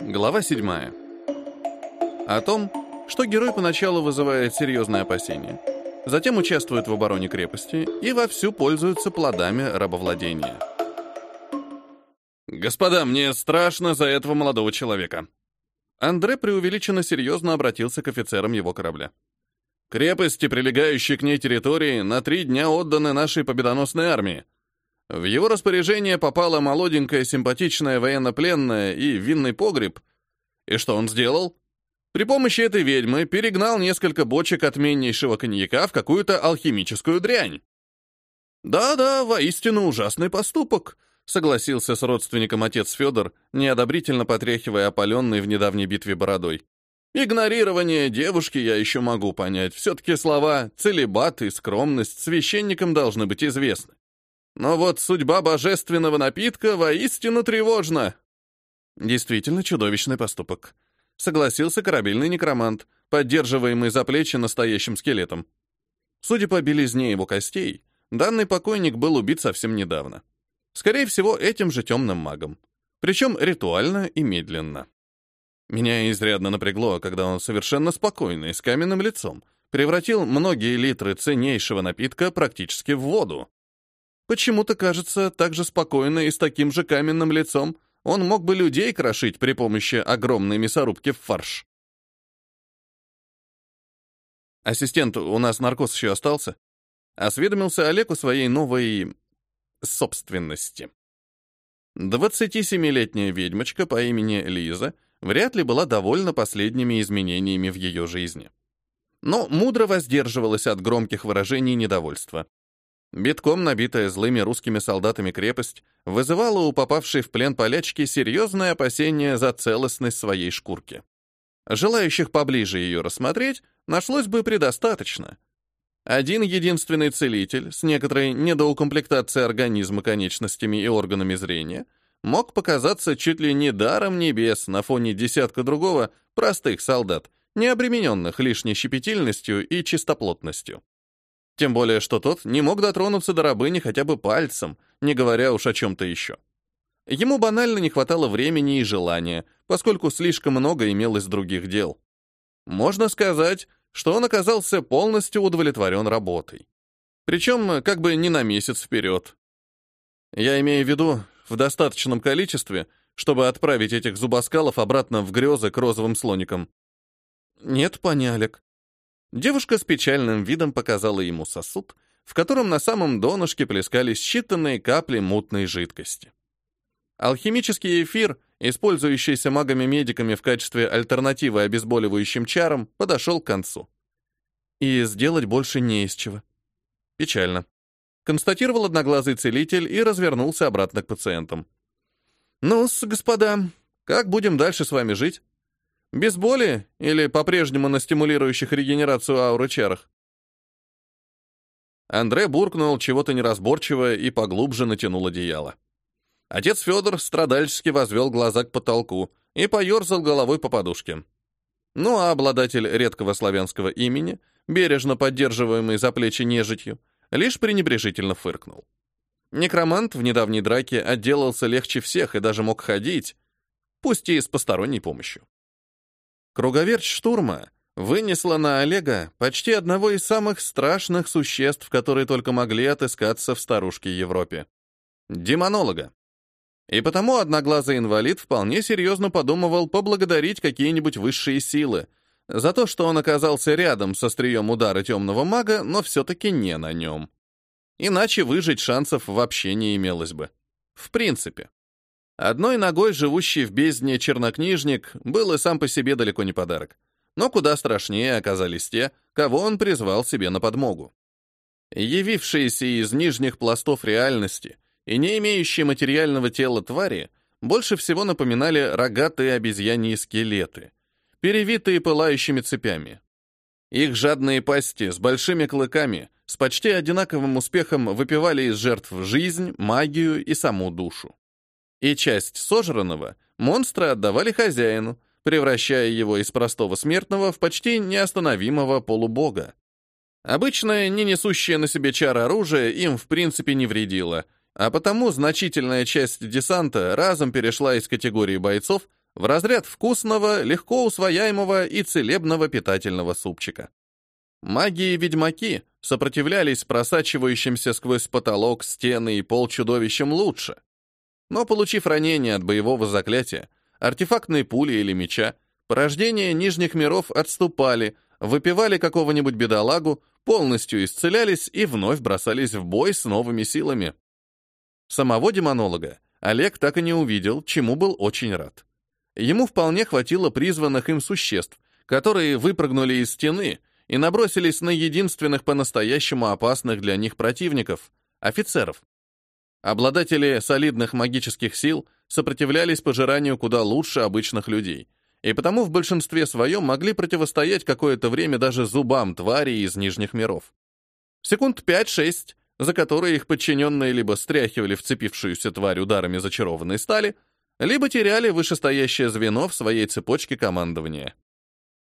Глава 7. О том, что герой поначалу вызывает серьезные опасения, затем участвует в обороне крепости и вовсю пользуется плодами рабовладения. «Господа, мне страшно за этого молодого человека». Андре преувеличенно серьезно обратился к офицерам его корабля. «Крепости, прилегающие к ней территории, на три дня отданы нашей победоносной армии. В его распоряжение попала молоденькая симпатичная военнопленная и винный погреб. И что он сделал? При помощи этой ведьмы перегнал несколько бочек отменнейшего коньяка в какую-то алхимическую дрянь. «Да-да, воистину ужасный поступок», — согласился с родственником отец Федор, неодобрительно потряхивая опаленной в недавней битве бородой. «Игнорирование девушки я еще могу понять. Все-таки слова «целебат» и «скромность» священникам должны быть известны. Но вот судьба божественного напитка воистину тревожна». Действительно чудовищный поступок согласился корабельный некромант, поддерживаемый за плечи настоящим скелетом. Судя по белизне его костей, данный покойник был убит совсем недавно. Скорее всего, этим же темным магом. Причем ритуально и медленно. Меня изрядно напрягло, когда он совершенно спокойный, с каменным лицом, превратил многие литры ценнейшего напитка практически в воду. Почему-то кажется так же спокойно и с таким же каменным лицом он мог бы людей крошить при помощи огромной мясорубки в фарш. «Ассистент, у нас наркоз еще остался?» Осведомился Олег у своей новой... собственности. 27-летняя ведьмочка по имени Лиза вряд ли была довольна последними изменениями в ее жизни. Но мудро воздерживалась от громких выражений недовольства. Битком набитая злыми русскими солдатами крепость вызывала у попавшей в плен полячки серьезное опасение за целостность своей шкурки. Желающих поближе ее рассмотреть нашлось бы предостаточно. Один единственный целитель с некоторой недоукомплектацией организма конечностями и органами зрения мог показаться чуть ли не даром небес на фоне десятка другого простых солдат, не обремененных лишней щепетильностью и чистоплотностью. Тем более, что тот не мог дотронуться до рабыни хотя бы пальцем, не говоря уж о чем-то еще. Ему банально не хватало времени и желания, поскольку слишком много имелось других дел. Можно сказать, что он оказался полностью удовлетворен работой. Причем как бы не на месяц вперед. Я имею в виду в достаточном количестве, чтобы отправить этих зубоскалов обратно в грезы к розовым слоникам. Нет, понялек. Девушка с печальным видом показала ему сосуд, в котором на самом донышке плескались считанные капли мутной жидкости. Алхимический эфир, использующийся магами-медиками в качестве альтернативы обезболивающим чарам, подошел к концу. И сделать больше не из чего. Печально. Констатировал одноглазый целитель и развернулся обратно к пациентам. «Ну-с, господа, как будем дальше с вами жить?» Без боли или по-прежнему на стимулирующих регенерацию ауры чарах? Андре буркнул чего-то неразборчивое и поглубже натянул одеяло. Отец Федор страдальчески возвел глаза к потолку и поерзал головой по подушке. Ну а обладатель редкого славянского имени, бережно поддерживаемый за плечи нежитью, лишь пренебрежительно фыркнул. Некромант в недавней драке отделался легче всех и даже мог ходить, пусть и с посторонней помощью. Круговерть штурма вынесла на Олега почти одного из самых страшных существ, которые только могли отыскаться в старушке Европе. Демонолога. И потому одноглазый инвалид вполне серьезно подумывал поблагодарить какие-нибудь высшие силы за то, что он оказался рядом со стрием удара темного мага, но все-таки не на нем. Иначе выжить шансов вообще не имелось бы. В принципе. Одной ногой живущий в бездне чернокнижник был и сам по себе далеко не подарок. Но куда страшнее оказались те, кого он призвал себе на подмогу. Явившиеся из нижних пластов реальности и не имеющие материального тела твари больше всего напоминали рогатые обезьяньи скелеты, перевитые пылающими цепями. Их жадные пасти с большими клыками с почти одинаковым успехом выпивали из жертв жизнь, магию и саму душу и часть сожранного монстры отдавали хозяину, превращая его из простого смертного в почти неостановимого полубога. Обычное, не несущее на себе чар оружие им в принципе не вредило, а потому значительная часть десанта разом перешла из категории бойцов в разряд вкусного, легко усвояемого и целебного питательного супчика. Маги и ведьмаки сопротивлялись просачивающимся сквозь потолок, стены и пол чудовищам лучше. Но, получив ранение от боевого заклятия, артефактной пули или меча, порождения нижних миров отступали, выпивали какого-нибудь бедолагу, полностью исцелялись и вновь бросались в бой с новыми силами. Самого демонолога Олег так и не увидел, чему был очень рад. Ему вполне хватило призванных им существ, которые выпрыгнули из стены и набросились на единственных по-настоящему опасных для них противников — офицеров. Обладатели солидных магических сил сопротивлялись пожиранию куда лучше обычных людей, и потому в большинстве своем могли противостоять какое-то время даже зубам тварей из нижних миров. Секунд 5-6, за которые их подчиненные либо стряхивали вцепившуюся тварь ударами зачарованной стали, либо теряли вышестоящее звено в своей цепочке командования.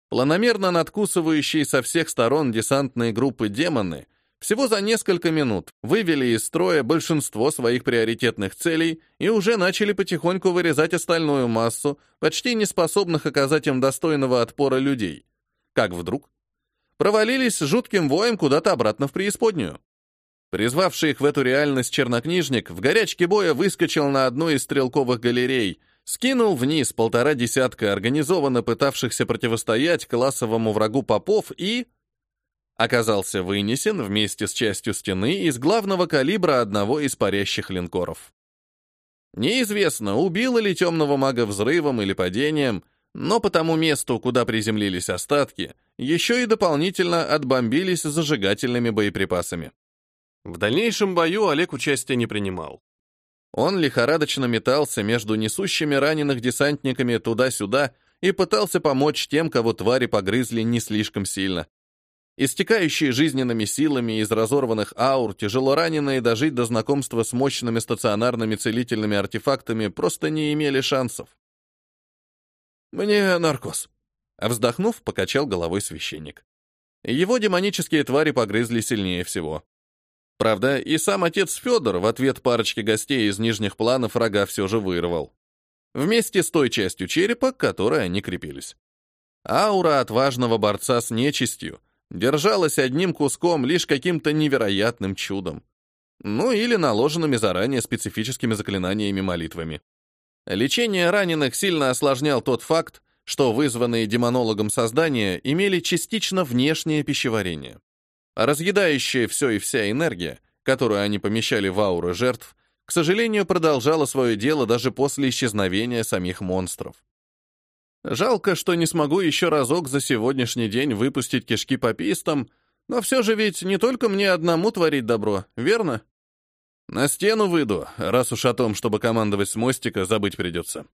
Планомерно надкусывающие со всех сторон десантные группы демоны всего за несколько минут вывели из строя большинство своих приоритетных целей и уже начали потихоньку вырезать остальную массу, почти не способных оказать им достойного отпора людей. Как вдруг? Провалились жутким воем куда-то обратно в преисподнюю. Призвавший их в эту реальность чернокнижник в горячке боя выскочил на одну из стрелковых галерей, скинул вниз полтора десятка организованно пытавшихся противостоять классовому врагу попов и... оказался вынесен вместе с частью стены из главного калибра одного из парящих линкоров. Неизвестно, убило ли темного мага взрывом или падением, но по тому месту, куда приземлились остатки, еще и дополнительно отбомбились зажигательными боеприпасами. В дальнейшем бою Олег участия не принимал. Он лихорадочно метался между несущими раненых десантниками туда-сюда и пытался помочь тем, кого твари погрызли не слишком сильно. Истекающие жизненными силами из разорванных аур, тяжело раненые дожить до знакомства с мощными стационарными целительными артефактами просто не имели шансов. «Мне наркоз», — вздохнув, покачал головой священник. Его демонические твари погрызли сильнее всего. Правда, и сам отец Федор в ответ парочке гостей из нижних планов рога все же вырвал. Вместе с той частью черепа, к которой они крепились. Аура отважного борца с нечистью держалась одним куском лишь каким-то невероятным чудом. Ну или наложенными заранее специфическими заклинаниями молитвами. Лечение раненых сильно осложнял тот факт, что вызванные демонологом создания имели частично внешнее пищеварение. Разъедающая все и вся энергия, которую они помещали в ауры жертв, к сожалению, продолжала свое дело даже после исчезновения самих монстров. Жалко, что не смогу еще разок за сегодняшний день выпустить кишки попистам, но все же ведь не только мне одному творить добро, верно? На стену выйду, раз уж о том, чтобы командовать с мостика, забыть придется.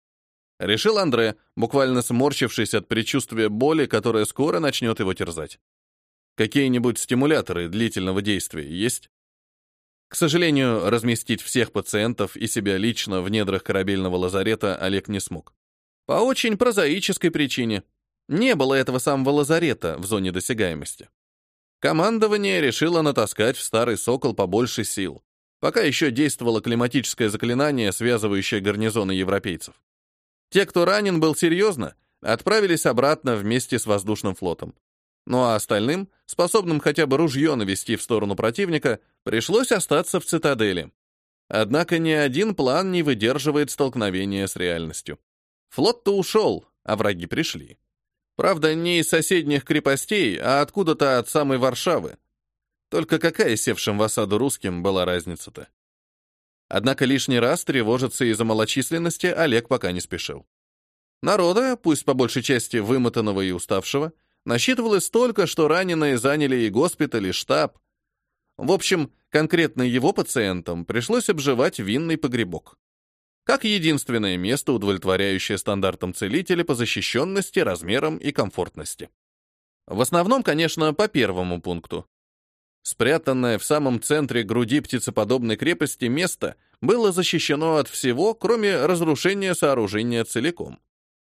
Решил Андре, буквально сморщившись от предчувствия боли, которая скоро начнет его терзать. Какие-нибудь стимуляторы длительного действия есть? К сожалению, разместить всех пациентов и себя лично в недрах корабельного лазарета Олег не смог. По очень прозаической причине. Не было этого самого лазарета в зоне досягаемости. Командование решило натаскать в старый «Сокол» побольше сил, пока еще действовало климатическое заклинание, связывающее гарнизоны европейцев. Те, кто ранен был серьезно, отправились обратно вместе с воздушным флотом. Ну а остальным, способным хотя бы ружье навести в сторону противника, пришлось остаться в цитадели. Однако ни один план не выдерживает столкновения с реальностью. Флот-то ушел, а враги пришли. Правда, не из соседних крепостей, а откуда-то от самой Варшавы. Только какая севшим в осаду русским была разница-то? Однако лишний раз тревожиться из-за малочисленности Олег пока не спешил. Народа, пусть по большей части вымотанного и уставшего, насчитывалось столько, что раненые заняли и госпиталь, и штаб. В общем, конкретно его пациентам пришлось обживать винный погребок. Как единственное место, удовлетворяющее стандартам целителя по защищенности, размерам и комфортности. В основном, конечно, по первому пункту. Спрятанное в самом центре груди птицеподобной крепости место было защищено от всего, кроме разрушения сооружения целиком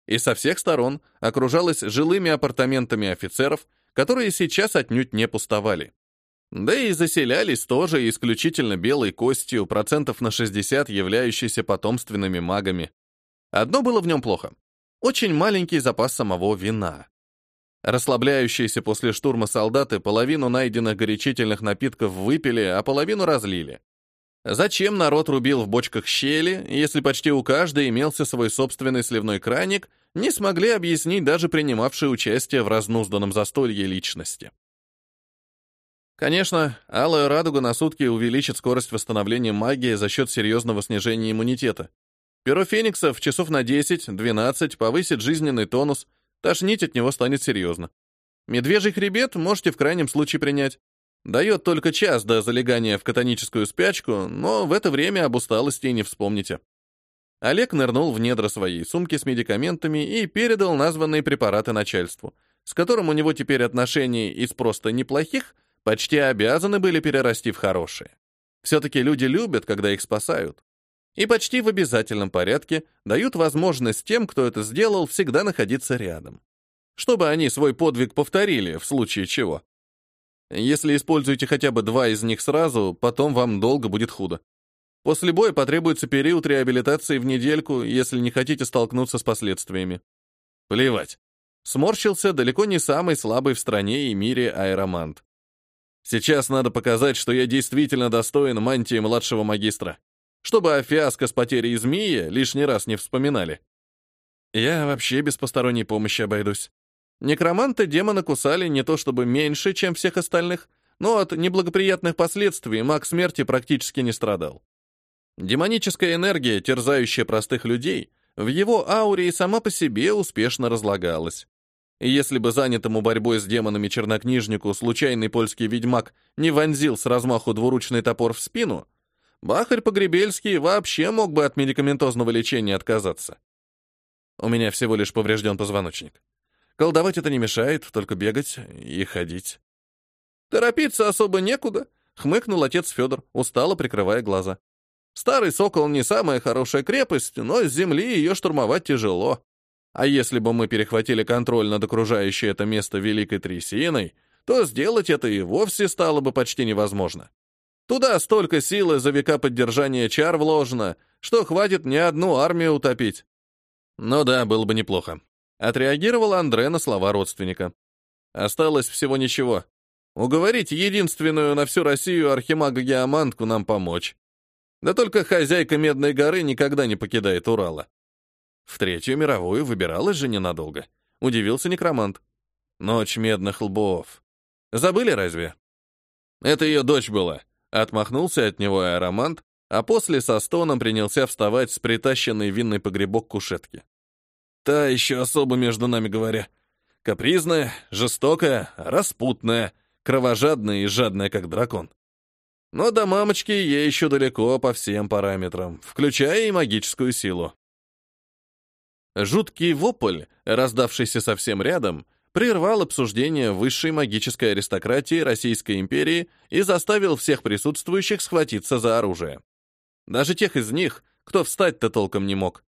и со всех сторон окружалась жилыми апартаментами офицеров, которые сейчас отнюдь не пустовали. Да и заселялись тоже исключительно белой костью, процентов на 60 являющейся потомственными магами. Одно было в нем плохо. Очень маленький запас самого вина. Расслабляющиеся после штурма солдаты половину найденных горячительных напитков выпили, а половину разлили. Зачем народ рубил в бочках щели, если почти у каждой имелся свой собственный сливной краник, не смогли объяснить даже принимавшие участие в разнузданном застолье личности. Конечно, алая радуга на сутки увеличит скорость восстановления магии за счет серьезного снижения иммунитета. Перо фениксов часов на 10-12 повысит жизненный тонус, тошнить от него станет серьезно. Медвежий хребет можете в крайнем случае принять. Дает только час до залегания в катоническую спячку, но в это время об усталости не вспомните. Олег нырнул в недра своей сумки с медикаментами и передал названные препараты начальству, с которым у него теперь отношения из просто неплохих – почти обязаны были перерасти в хорошие. Все-таки люди любят, когда их спасают. И почти в обязательном порядке дают возможность тем, кто это сделал, всегда находиться рядом. Чтобы они свой подвиг повторили, в случае чего. Если используете хотя бы два из них сразу, потом вам долго будет худо. После боя потребуется период реабилитации в недельку, если не хотите столкнуться с последствиями. Плевать. Сморщился далеко не самый слабый в стране и мире аэромант. Сейчас надо показать, что я действительно достоин мантии младшего магистра, чтобы о фиаско с потерей змеи лишний раз не вспоминали. Я вообще без посторонней помощи обойдусь. Некроманты демона кусали не то чтобы меньше, чем всех остальных, но от неблагоприятных последствий маг смерти практически не страдал. Демоническая энергия, терзающая простых людей, в его ауре и сама по себе успешно разлагалась. И если бы занятому борьбой с демонами чернокнижнику случайный польский ведьмак не вонзил с размаху двуручный топор в спину, Бахарь Погребельский вообще мог бы от медикаментозного лечения отказаться. У меня всего лишь поврежден позвоночник. Колдовать это не мешает, только бегать и ходить. Торопиться особо некуда, хмыкнул отец Федор, устало прикрывая глаза. Старый сокол не самая хорошая крепость, но с земли ее штурмовать тяжело. А если бы мы перехватили контроль над окружающей это место Великой Трясиной, то сделать это и вовсе стало бы почти невозможно. Туда столько силы за века поддержания чар вложено, что хватит не одну армию утопить. Ну да, было бы неплохо. Отреагировал Андре на слова родственника. Осталось всего ничего. Уговорить единственную на всю Россию архимага-геомантку нам помочь. Да только хозяйка Медной горы никогда не покидает Урала. В Третью мировую выбиралась же ненадолго. Удивился некромант. Ночь медных лбов. Забыли разве? Это ее дочь была. Отмахнулся от него аэромант, а после со стоном принялся вставать с притащенной винной погребок кушетки. Та еще особо, между нами говоря. Капризная, жестокая, распутная, кровожадная и жадная, как дракон. Но до мамочки ей еще далеко по всем параметрам, включая и магическую силу. Жуткий вопль, раздавшийся совсем рядом, прервал обсуждение высшей магической аристократии Российской империи и заставил всех присутствующих схватиться за оружие. Даже тех из них, кто встать-то толком не мог.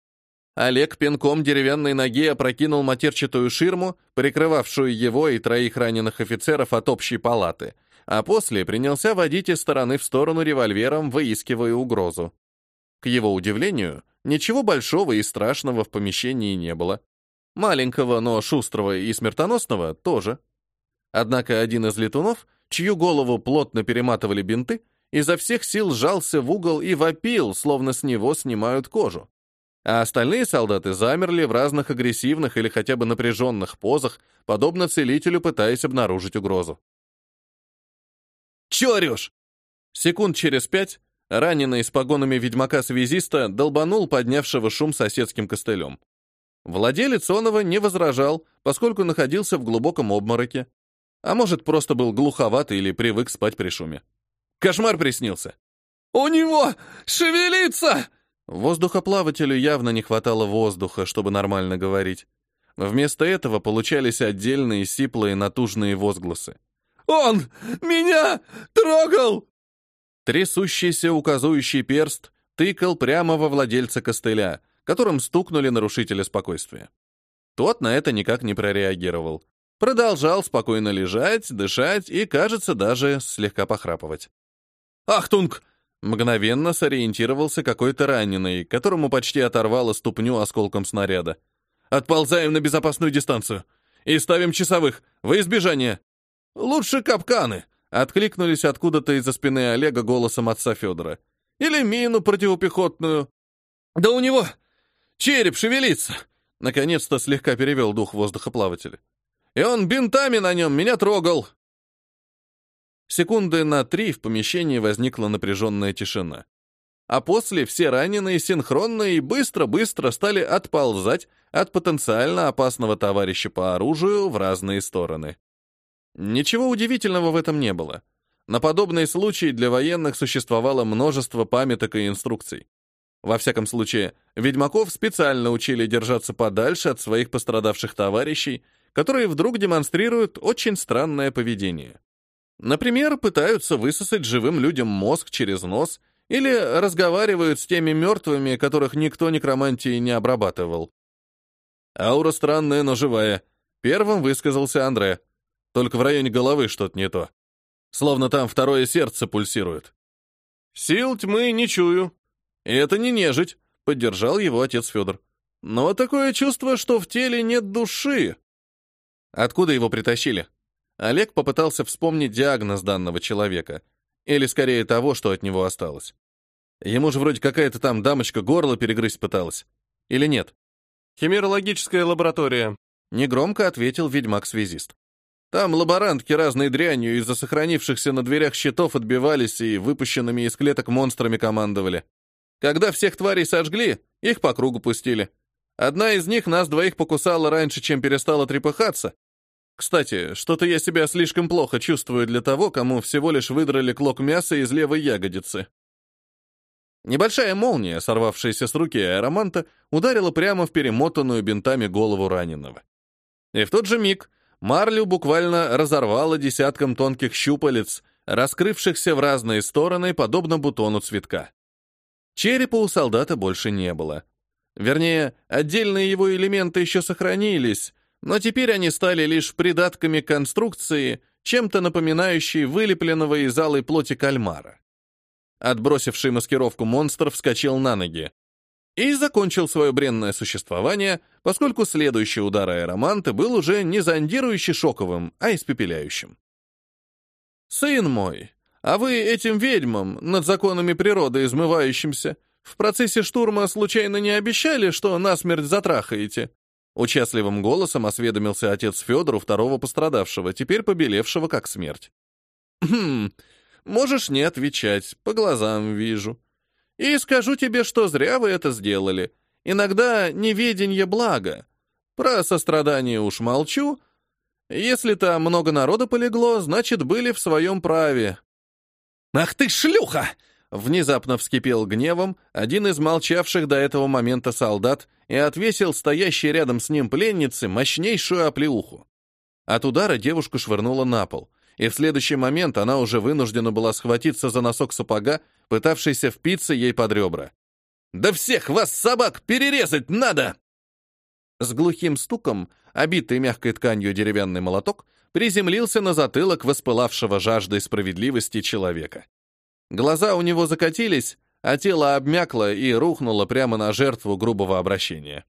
Олег пинком деревянной ноги опрокинул матерчатую ширму, прикрывавшую его и троих раненых офицеров от общей палаты, а после принялся водить из стороны в сторону револьвером, выискивая угрозу. К его удивлению, Ничего большого и страшного в помещении не было. Маленького, но шустрого и смертоносного тоже. Однако один из летунов, чью голову плотно перематывали бинты, изо всех сил сжался в угол и вопил, словно с него снимают кожу. А остальные солдаты замерли в разных агрессивных или хотя бы напряженных позах, подобно целителю, пытаясь обнаружить угрозу. «Чё орёшь?» Секунд через пять Раненый с погонами ведьмака-связиста долбанул поднявшего шум соседским костылем. Владелец Онова не возражал, поскольку находился в глубоком обмороке. А может, просто был глуховат или привык спать при шуме. Кошмар приснился. «У него шевелится!» Воздухоплавателю явно не хватало воздуха, чтобы нормально говорить. Вместо этого получались отдельные сиплые натужные возгласы. «Он меня трогал!» Трясущийся указующий перст тыкал прямо во владельца костыля, которым стукнули нарушители спокойствия. Тот на это никак не прореагировал. продолжал спокойно лежать, дышать и, кажется, даже слегка похрапывать. «Ахтунг!» Мгновенно сориентировался какой-то раненый, которому почти оторвало ступню осколком снаряда. «Отползаем на безопасную дистанцию и ставим часовых, во избежание!» «Лучше капканы!» — откликнулись откуда-то из-за спины Олега голосом отца Федора. «Или мину противопехотную!» «Да у него череп шевелится!» Наконец-то слегка перевел дух воздухоплавателя. «И он бинтами на нем меня трогал!» Секунды на три в помещении возникла напряженная тишина. А после все раненые синхронно и быстро-быстро стали отползать от потенциально опасного товарища по оружию в разные стороны. Ничего удивительного в этом не было. На подобные случаи для военных существовало множество памяток и инструкций. Во всяком случае, ведьмаков специально учили держаться подальше от своих пострадавших товарищей, которые вдруг демонстрируют очень странное поведение. Например, пытаются высосать живым людям мозг через нос или разговаривают с теми мертвыми, которых никто некромантии не обрабатывал. «Аура странная, но живая», — первым высказался Андре. «Только в районе головы что-то не то. Словно там второе сердце пульсирует». «Сил тьмы не чую. И это не нежить», — поддержал его отец Федор. «Но такое чувство, что в теле нет души». «Откуда его притащили?» Олег попытался вспомнить диагноз данного человека. Или скорее того, что от него осталось. Ему же вроде какая-то там дамочка горло перегрызть пыталась. Или нет? «Химерологическая лаборатория», — негромко ответил ведьмак-связист. «Там лаборантки разной дрянью из-за сохранившихся на дверях щитов отбивались и выпущенными из клеток монстрами командовали. Когда всех тварей сожгли, их по кругу пустили. Одна из них нас двоих покусала раньше, чем перестала трепыхаться, кстати, что-то я себя слишком плохо чувствую для того, кому всего лишь выдрали клок мяса из левой ягодицы. Небольшая молния, сорвавшаяся с руки аэроманта, ударила прямо в перемотанную бинтами голову раненого. И в тот же миг марлю буквально разорвало десятком тонких щупалец, раскрывшихся в разные стороны, подобно бутону цветка. Черепа у солдата больше не было. Вернее, отдельные его элементы еще сохранились, но теперь они стали лишь придатками конструкции, чем-то напоминающей вылепленного из алой плоти кальмара. Отбросивший маскировку монстр вскочил на ноги и закончил свое бренное существование, поскольку следующий удар аэроманта был уже не зондирующий шоковым, а испепеляющим. «Сын мой, а вы этим ведьмам, над законами природы измывающимся, в процессе штурма случайно не обещали, что насмерть затрахаете?» Участливым голосом осведомился отец Федору второго пострадавшего, теперь побелевшего как смерть. «Хм, можешь не отвечать, по глазам вижу. И скажу тебе, что зря вы это сделали. Иногда неведенье благо. Про сострадание уж молчу. Если там много народа полегло, значит, были в своем праве». «Ах ты шлюха!» Внезапно вскипел гневом один из молчавших до этого момента солдат и отвесил стоящей рядом с ним пленнице мощнейшую оплеуху. От удара девушку швырнуло на пол, и в следующий момент она уже вынуждена была схватиться за носок сапога, пытавшийся впиться ей под ребра. «Да всех вас, собак, перерезать надо!» С глухим стуком, обитый мягкой тканью деревянный молоток, приземлился на затылок воспылавшего жаждой справедливости человека. Глаза у него закатились, а тело обмякло и рухнуло прямо на жертву грубого обращения.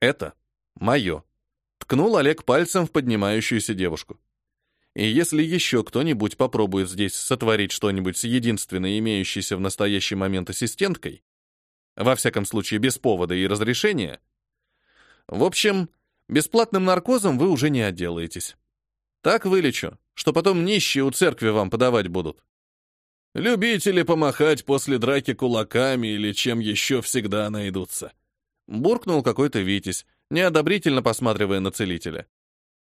«Это мое», — ткнул Олег пальцем в поднимающуюся девушку. «И если еще кто-нибудь попробует здесь сотворить что-нибудь с единственной имеющейся в настоящий момент ассистенткой, во всяком случае без повода и разрешения, в общем, бесплатным наркозом вы уже не отделаетесь. Так вылечу, что потом нищие у церкви вам подавать будут. Любители помахать после драки кулаками или чем еще всегда найдутся. Буркнул какой-то Витязь, неодобрительно посматривая на целителя.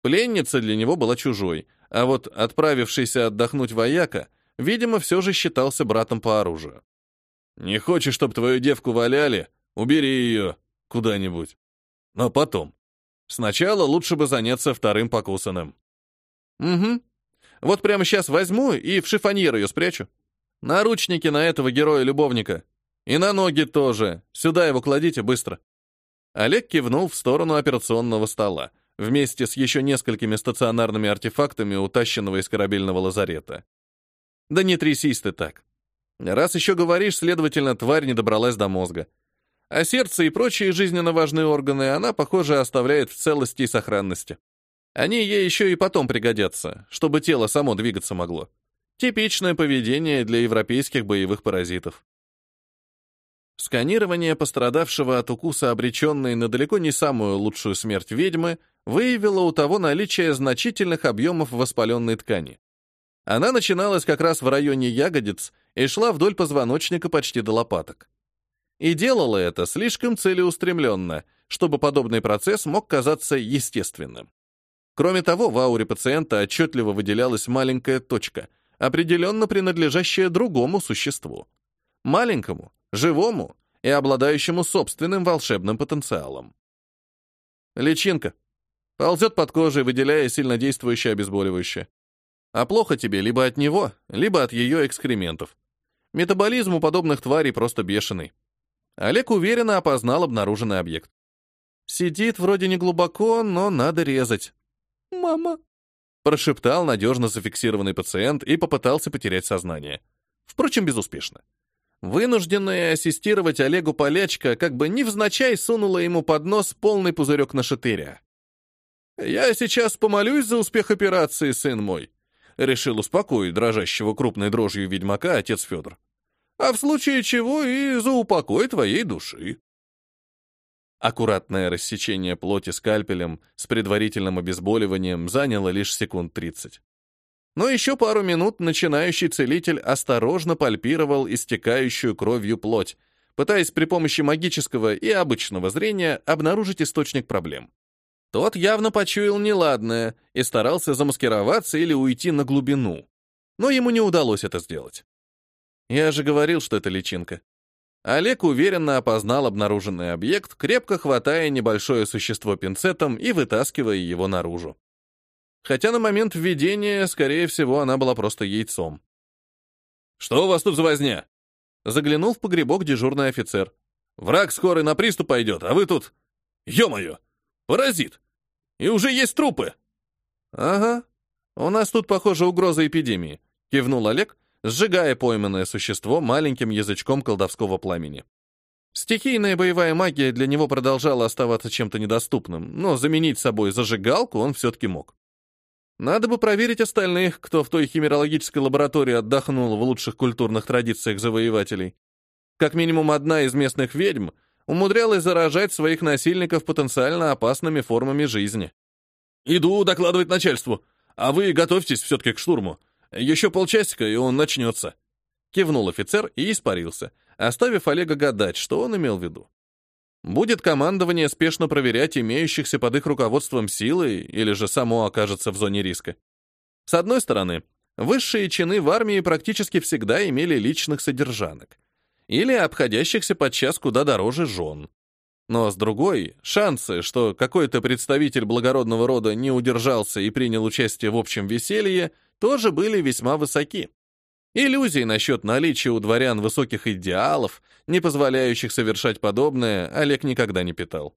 Пленница для него была чужой, а вот отправившийся отдохнуть вояка, видимо, все же считался братом по оружию. «Не хочешь, чтобы твою девку валяли? Убери ее куда-нибудь. Но потом. Сначала лучше бы заняться вторым покусанным». «Угу. Вот прямо сейчас возьму и в шифоньер ее спрячу. Наручники на этого героя-любовника. И на ноги тоже. Сюда его кладите быстро. Олег кивнул в сторону операционного стола, вместе с еще несколькими стационарными артефактами, утащенного из корабельного лазарета. Да не трясись ты так. Раз еще говоришь, следовательно, тварь не добралась до мозга. А сердце и прочие жизненно важные органы она, похоже, оставляет в целости и сохранности. Они ей еще и потом пригодятся, чтобы тело само двигаться могло. Типичное поведение для европейских боевых паразитов. Сканирование пострадавшего от укуса обреченной на далеко не самую лучшую смерть ведьмы выявило у того наличие значительных объемов воспаленной ткани. Она начиналась как раз в районе ягодиц и шла вдоль позвоночника почти до лопаток. И делала это слишком целеустремленно, чтобы подобный процесс мог казаться естественным. Кроме того, в ауре пациента отчетливо выделялась маленькая точка, определенно принадлежащая другому существу. Маленькому, живому и обладающему собственным волшебным потенциалом. Личинка. Ползет под кожей, выделяя сильнодействующее обезболивающее. А плохо тебе либо от него, либо от ее экскрементов. Метаболизм у подобных тварей просто бешеный. Олег уверенно опознал обнаруженный объект. Сидит вроде не глубоко, но надо резать. «Мама!» прошептал надежно зафиксированный пациент и попытался потерять сознание. Впрочем, безуспешно. Вынужденная ассистировать Олегу полячка как бы невзначай сунула ему под нос полный пузырек на шатыря. «Я сейчас помолюсь за успех операции, сын мой», — решил успокоить дрожащего крупной дрожью ведьмака отец Федор. «А в случае чего и за упокой твоей души». Аккуратное рассечение плоти скальпелем с предварительным обезболиванием заняло лишь секунд 30. Но еще пару минут начинающий целитель осторожно пальпировал истекающую кровью плоть, пытаясь при помощи магического и обычного зрения обнаружить источник проблем. Тот явно почуял неладное и старался замаскироваться или уйти на глубину. Но ему не удалось это сделать. Я же говорил, что это личинка. Олег уверенно опознал обнаруженный объект, крепко хватая небольшое существо пинцетом и вытаскивая его наружу. Хотя на момент введения, скорее всего, она была просто яйцом. «Что у вас тут за возня?» Заглянул в погребок дежурный офицер. «Враг скоро на приступ пойдет, а вы тут... Ё-моё! Паразит! И уже есть трупы!» «Ага. У нас тут, похоже, угроза эпидемии», — кивнул Олег, сжигая пойманное существо маленьким язычком колдовского пламени. Стихийная боевая магия для него продолжала оставаться чем-то недоступным, но заменить собой зажигалку он все-таки мог. Надо бы проверить остальных, кто в той химерологической лаборатории отдохнул в лучших культурных традициях завоевателей. Как минимум одна из местных ведьм умудрялась заражать своих насильников потенциально опасными формами жизни. «Иду докладывать начальству, а вы готовьтесь все-таки к штурму. Еще полчасика, и он начнется. Кивнул офицер и испарился, оставив Олега гадать, что он имел в виду. Будет командование спешно проверять имеющихся под их руководством силы или же само окажется в зоне риска. С одной стороны, высшие чины в армии практически всегда имели личных содержанок или обходящихся подчас куда дороже жен. Но с другой, шансы, что какой-то представитель благородного рода не удержался и принял участие в общем веселье, тоже были весьма высоки. Иллюзий насчет наличия у дворян высоких идеалов, не позволяющих совершать подобное, Олег никогда не питал.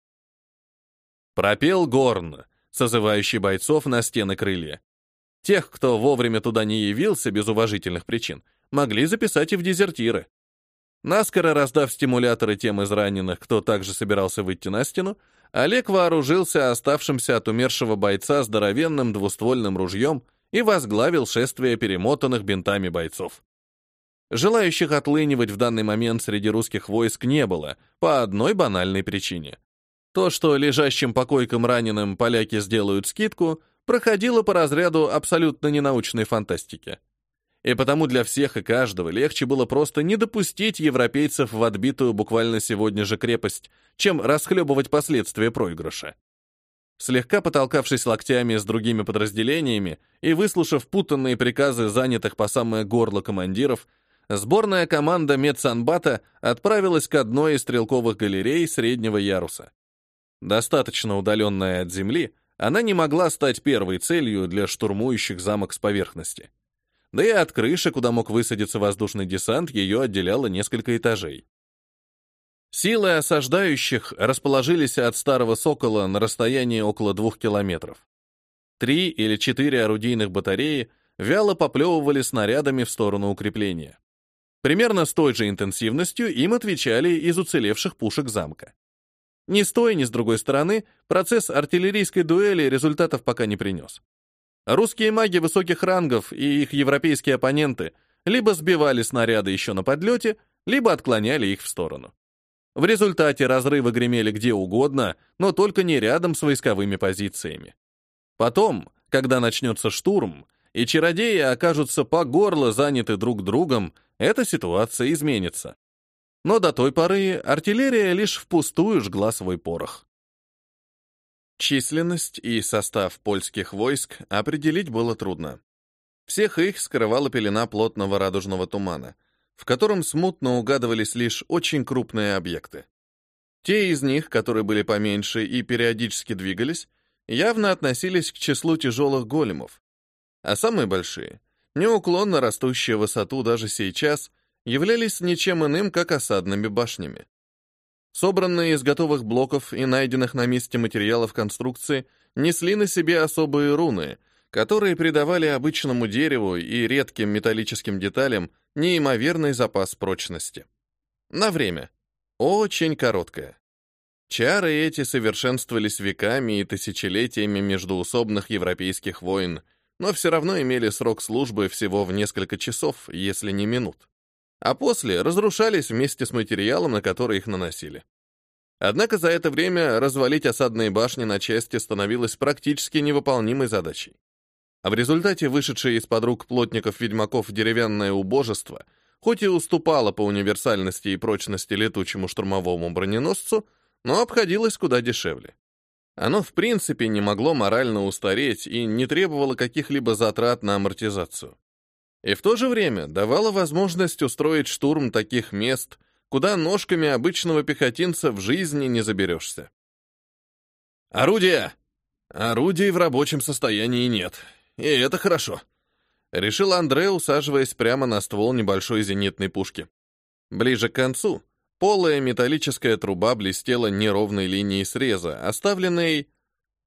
Пропел горн, созывающий бойцов на стены крылья. Тех, кто вовремя туда не явился без уважительных причин, могли записать и в дезертиры. Наскоро раздав стимуляторы тем из раненых, кто также собирался выйти на стену, Олег вооружился оставшимся от умершего бойца здоровенным двуствольным ружьем и возглавил шествие перемотанных бинтами бойцов. Желающих отлынивать в данный момент среди русских войск не было, по одной банальной причине. То, что лежащим по койкам раненым поляки сделают скидку, проходило по разряду абсолютно ненаучной фантастики. И потому для всех и каждого легче было просто не допустить европейцев в отбитую буквально сегодня же крепость, чем расхлебывать последствия проигрыша. Слегка потолкавшись локтями с другими подразделениями и выслушав путанные приказы занятых по самое горло командиров, сборная команда медсанбата отправилась к одной из стрелковых галерей среднего яруса. Достаточно удаленная от земли, она не могла стать первой целью для штурмующих замок с поверхности. Да и от крыши, куда мог высадиться воздушный десант, ее отделяло несколько этажей. Силы осаждающих расположились от Старого Сокола на расстоянии около двух километров. Три или четыре орудийных батареи вяло поплевывали снарядами в сторону укрепления. Примерно с той же интенсивностью им отвечали из уцелевших пушек замка. Ни с той, ни с другой стороны процесс артиллерийской дуэли результатов пока не принес. Русские маги высоких рангов и их европейские оппоненты либо сбивали снаряды еще на подлете, либо отклоняли их в сторону. В результате разрывы гремели где угодно, но только не рядом с войсковыми позициями. Потом, когда начнется штурм, и чародеи окажутся по горло заняты друг другом, эта ситуация изменится. Но до той поры артиллерия лишь впустую жгла свой порох. Численность и состав польских войск определить было трудно. Всех их скрывала пелена плотного радужного тумана, в котором смутно угадывались лишь очень крупные объекты. Те из них, которые были поменьше и периодически двигались, явно относились к числу тяжелых големов, а самые большие, неуклонно растущие в высоту даже сейчас, являлись ничем иным, как осадными башнями. Собранные из готовых блоков и найденных на месте материалов конструкции несли на себе особые руны, которые придавали обычному дереву и редким металлическим деталям неимоверный запас прочности. На время. Очень короткое. Чары эти совершенствовались веками и тысячелетиями междуусобных европейских войн, но все равно имели срок службы всего в несколько часов, если не минут. А после разрушались вместе с материалом, на который их наносили. Однако за это время развалить осадные башни на части становилось практически невыполнимой задачей. А в результате вышедшее из-под рук плотников-ведьмаков деревянное убожество, хоть и уступало по универсальности и прочности летучему штурмовому броненосцу, но обходилось куда дешевле. Оно в принципе не могло морально устареть и не требовало каких-либо затрат на амортизацию. И в то же время давало возможность устроить штурм таких мест, куда ножками обычного пехотинца в жизни не заберешься. «Орудия!» «Орудий в рабочем состоянии нет. И это хорошо», — решил Андрей, усаживаясь прямо на ствол небольшой зенитной пушки. Ближе к концу Полая металлическая труба блестела неровной линией среза, оставленной...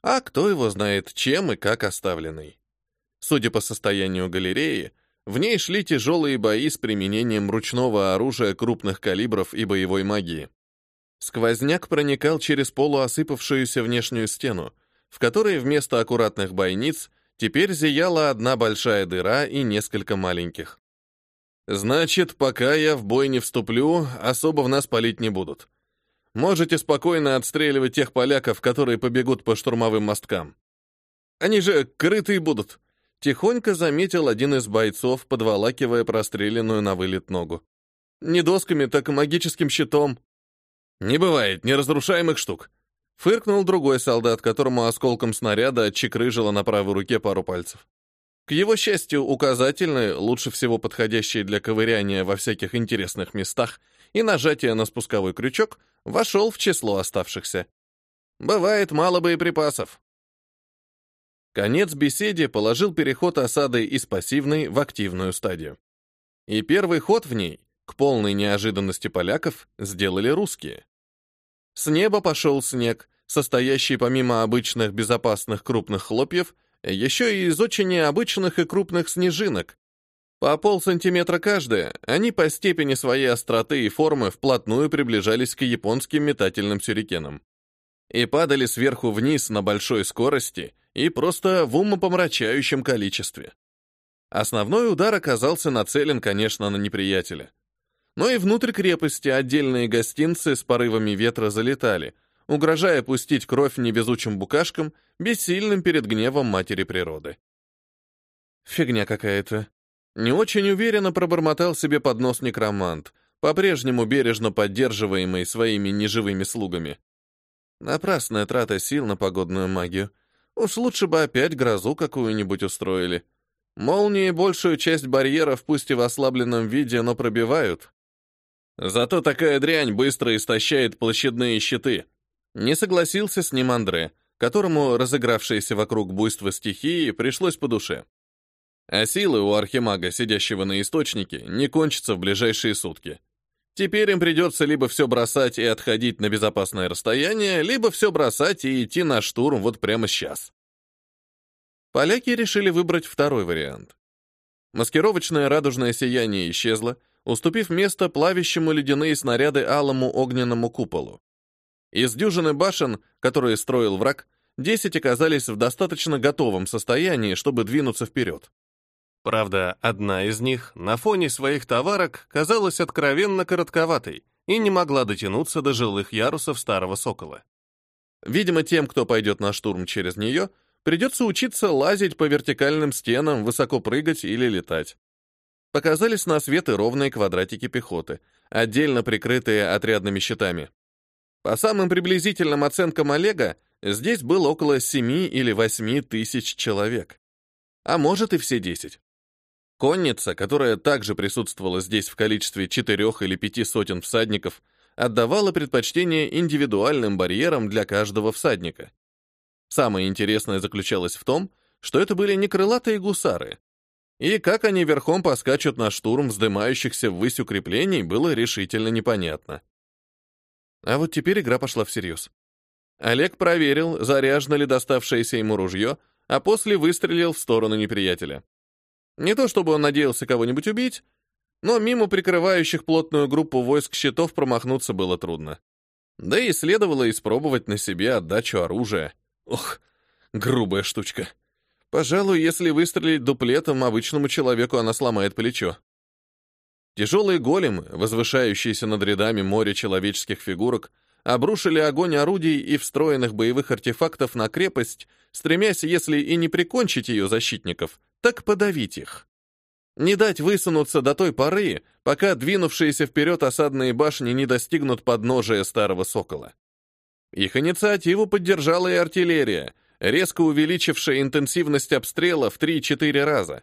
А кто его знает, чем и как оставленной. Судя по состоянию галереи, в ней шли тяжелые бои с применением ручного оружия крупных калибров и боевой магии. Сквозняк проникал через полуосыпавшуюся внешнюю стену, в которой вместо аккуратных бойниц теперь зияла одна большая дыра и несколько маленьких. Значит, пока я в бой не вступлю, особо в нас палить не будут. Можете спокойно отстреливать тех поляков, которые побегут по штурмовым мосткам. Они же крытые будут. Тихонько заметил один из бойцов, подволакивая простреленную на вылет ногу. Не досками, так и магическим щитом. Не бывает неразрушаемых штук. Фыркнул другой солдат, которому осколком снаряда отчекрыжило на правой руке пару пальцев. К его счастью, указательный, лучше всего подходящий для ковыряния во всяких интересных местах, и нажатие на спусковой крючок вошел в число оставшихся. Бывает мало боеприпасов. Конец беседе положил переход осады из пассивной в активную стадию. И первый ход в ней, к полной неожиданности поляков, сделали русские. С неба пошел снег, состоящий помимо обычных безопасных крупных хлопьев еще и из очень необычных и крупных снежинок. По полсантиметра каждая, они по степени своей остроты и формы вплотную приближались к японским метательным сюрикенам. И падали сверху вниз на большой скорости и просто в умопомрачающем количестве. Основной удар оказался нацелен, конечно, на неприятеля. Но и внутрь крепости отдельные гостинцы с порывами ветра залетали, угрожая пустить кровь невезучим букашкам, бессильным перед гневом матери природы. Фигня какая-то. Не очень уверенно пробормотал себе под нос некромант, по-прежнему бережно поддерживаемый своими неживыми слугами. Напрасная трата сил на погодную магию. Уж лучше бы опять грозу какую-нибудь устроили. Молнии большую часть барьеров, пусть и в ослабленном виде, но пробивают. Зато такая дрянь быстро истощает площадные щиты, не согласился с ним Андре, которому разыгравшееся вокруг буйство стихии пришлось по душе. А силы у архимага, сидящего на источнике, не кончатся в ближайшие сутки. Теперь им придется либо все бросать и отходить на безопасное расстояние, либо все бросать и идти на штурм вот прямо сейчас. Поляки решили выбрать второй вариант. Маскировочное радужное сияние исчезло, уступив место плавящему ледяные снаряды алому огненному куполу. Из дюжины башен, которые строил враг, 10 оказались в достаточно готовом состоянии, чтобы двинуться вперед. Правда, одна из них на фоне своих товарок казалась откровенно коротковатой и не могла дотянуться до жилых ярусов старого сокола. Видимо, тем, кто пойдет на штурм через нее, придется учиться лазить по вертикальным стенам, высоко прыгать или летать. Показались на свет и ровные квадратики пехоты, отдельно прикрытые отрядными щитами. По самым приблизительным оценкам Олега, здесь было около 7 или 8 тысяч человек. А может и все 10. Конница, которая также присутствовала здесь в количестве четырех или пяти сотен всадников, отдавала предпочтение индивидуальным барьерам для каждого всадника. Самое интересное заключалось в том, что это были не крылатые гусары. И как они верхом поскачут на штурм вздымающихся ввысь укреплений, было решительно непонятно. А вот теперь игра пошла всерьез. Олег проверил, заряжено ли доставшееся ему ружье, а после выстрелил в сторону неприятеля. Не то чтобы он надеялся кого-нибудь убить, но мимо прикрывающих плотную группу войск щитов промахнуться было трудно. Да и следовало испробовать на себе отдачу оружия. Ох, грубая штучка. Пожалуй, если выстрелить дуплетом обычному человеку, она сломает плечо. Тяжелые големы, возвышающиеся над рядами моря человеческих фигурок, обрушили огонь орудий и встроенных боевых артефактов на крепость, стремясь, если и не прикончить ее защитников, так подавить их. Не дать высунуться до той поры, пока двинувшиеся вперед осадные башни не достигнут подножия старого сокола. Их инициативу поддержала и артиллерия, резко увеличившая интенсивность обстрела в 3-4 раза.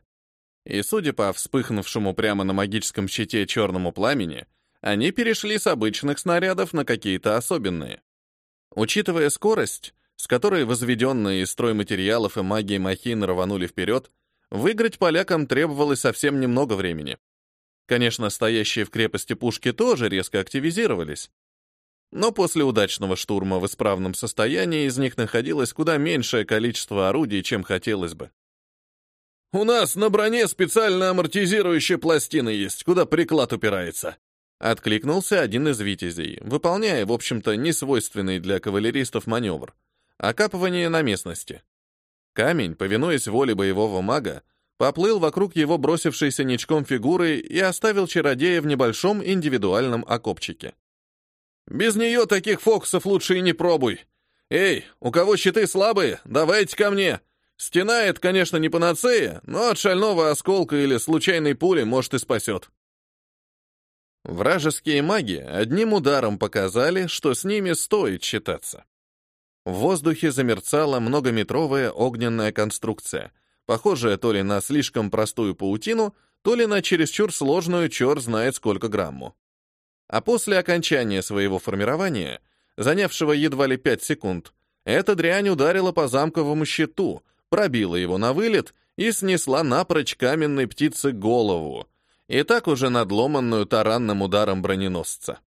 И, судя по вспыхнувшему прямо на магическом щите черному пламени, они перешли с обычных снарядов на какие-то особенные. Учитывая скорость, с которой возведенные из стройматериалов и магии махин рванули вперед, Выиграть полякам требовалось совсем немного времени. Конечно, стоящие в крепости пушки тоже резко активизировались. Но после удачного штурма в исправном состоянии из них находилось куда меньшее количество орудий, чем хотелось бы. «У нас на броне специально амортизирующая пластина есть, куда приклад упирается», Откликнулся один из витязей, выполняя, в общем-то, несвойственный для кавалеристов маневр — окапывание на местности. Камень, повинуясь воле боевого мага, поплыл вокруг его бросившейся ничком фигуры и оставил чародея в небольшом индивидуальном окопчике. «Без нее таких фокусов лучше и не пробуй. Эй, у кого щиты слабые, давайте ко мне. Стена — это, конечно, не панацея, но от шального осколка или случайной пули, может, и спасет». Вражеские маги одним ударом показали, что с ними стоит считаться. В воздухе замерцала многометровая огненная конструкция, похожая то ли на слишком простую паутину, то ли на чересчур сложную черт знает сколько грамму. А после окончания своего формирования, занявшего едва ли 5 секунд, эта дрянь ударила по замковому щиту, пробила его на вылет и снесла напрочь каменной птице голову, и так уже надломанную таранным ударом броненосца.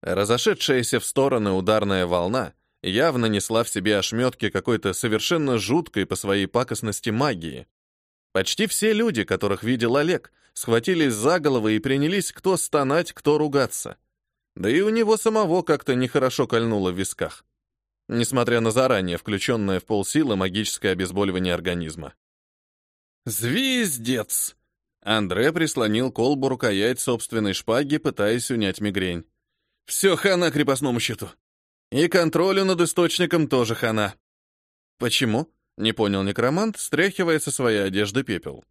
Разошедшаяся в стороны ударная волна явно несла в себе ошметки какой-то совершенно жуткой по своей пакостности магии. Почти все люди, которых видел Олег, схватились за головы и принялись кто стонать, кто ругаться. Да и у него самого как-то нехорошо кольнуло в висках, несмотря на заранее включенное в полсилы магическое обезболивание организма. «Звездец!» Андре прислонил колбу рукоять собственной шпаги, пытаясь унять мигрень. «Все хана крепостному щиту. И контролю над источником тоже хана. Почему? Не понял некромант, стряхивая со своей одежды пепел.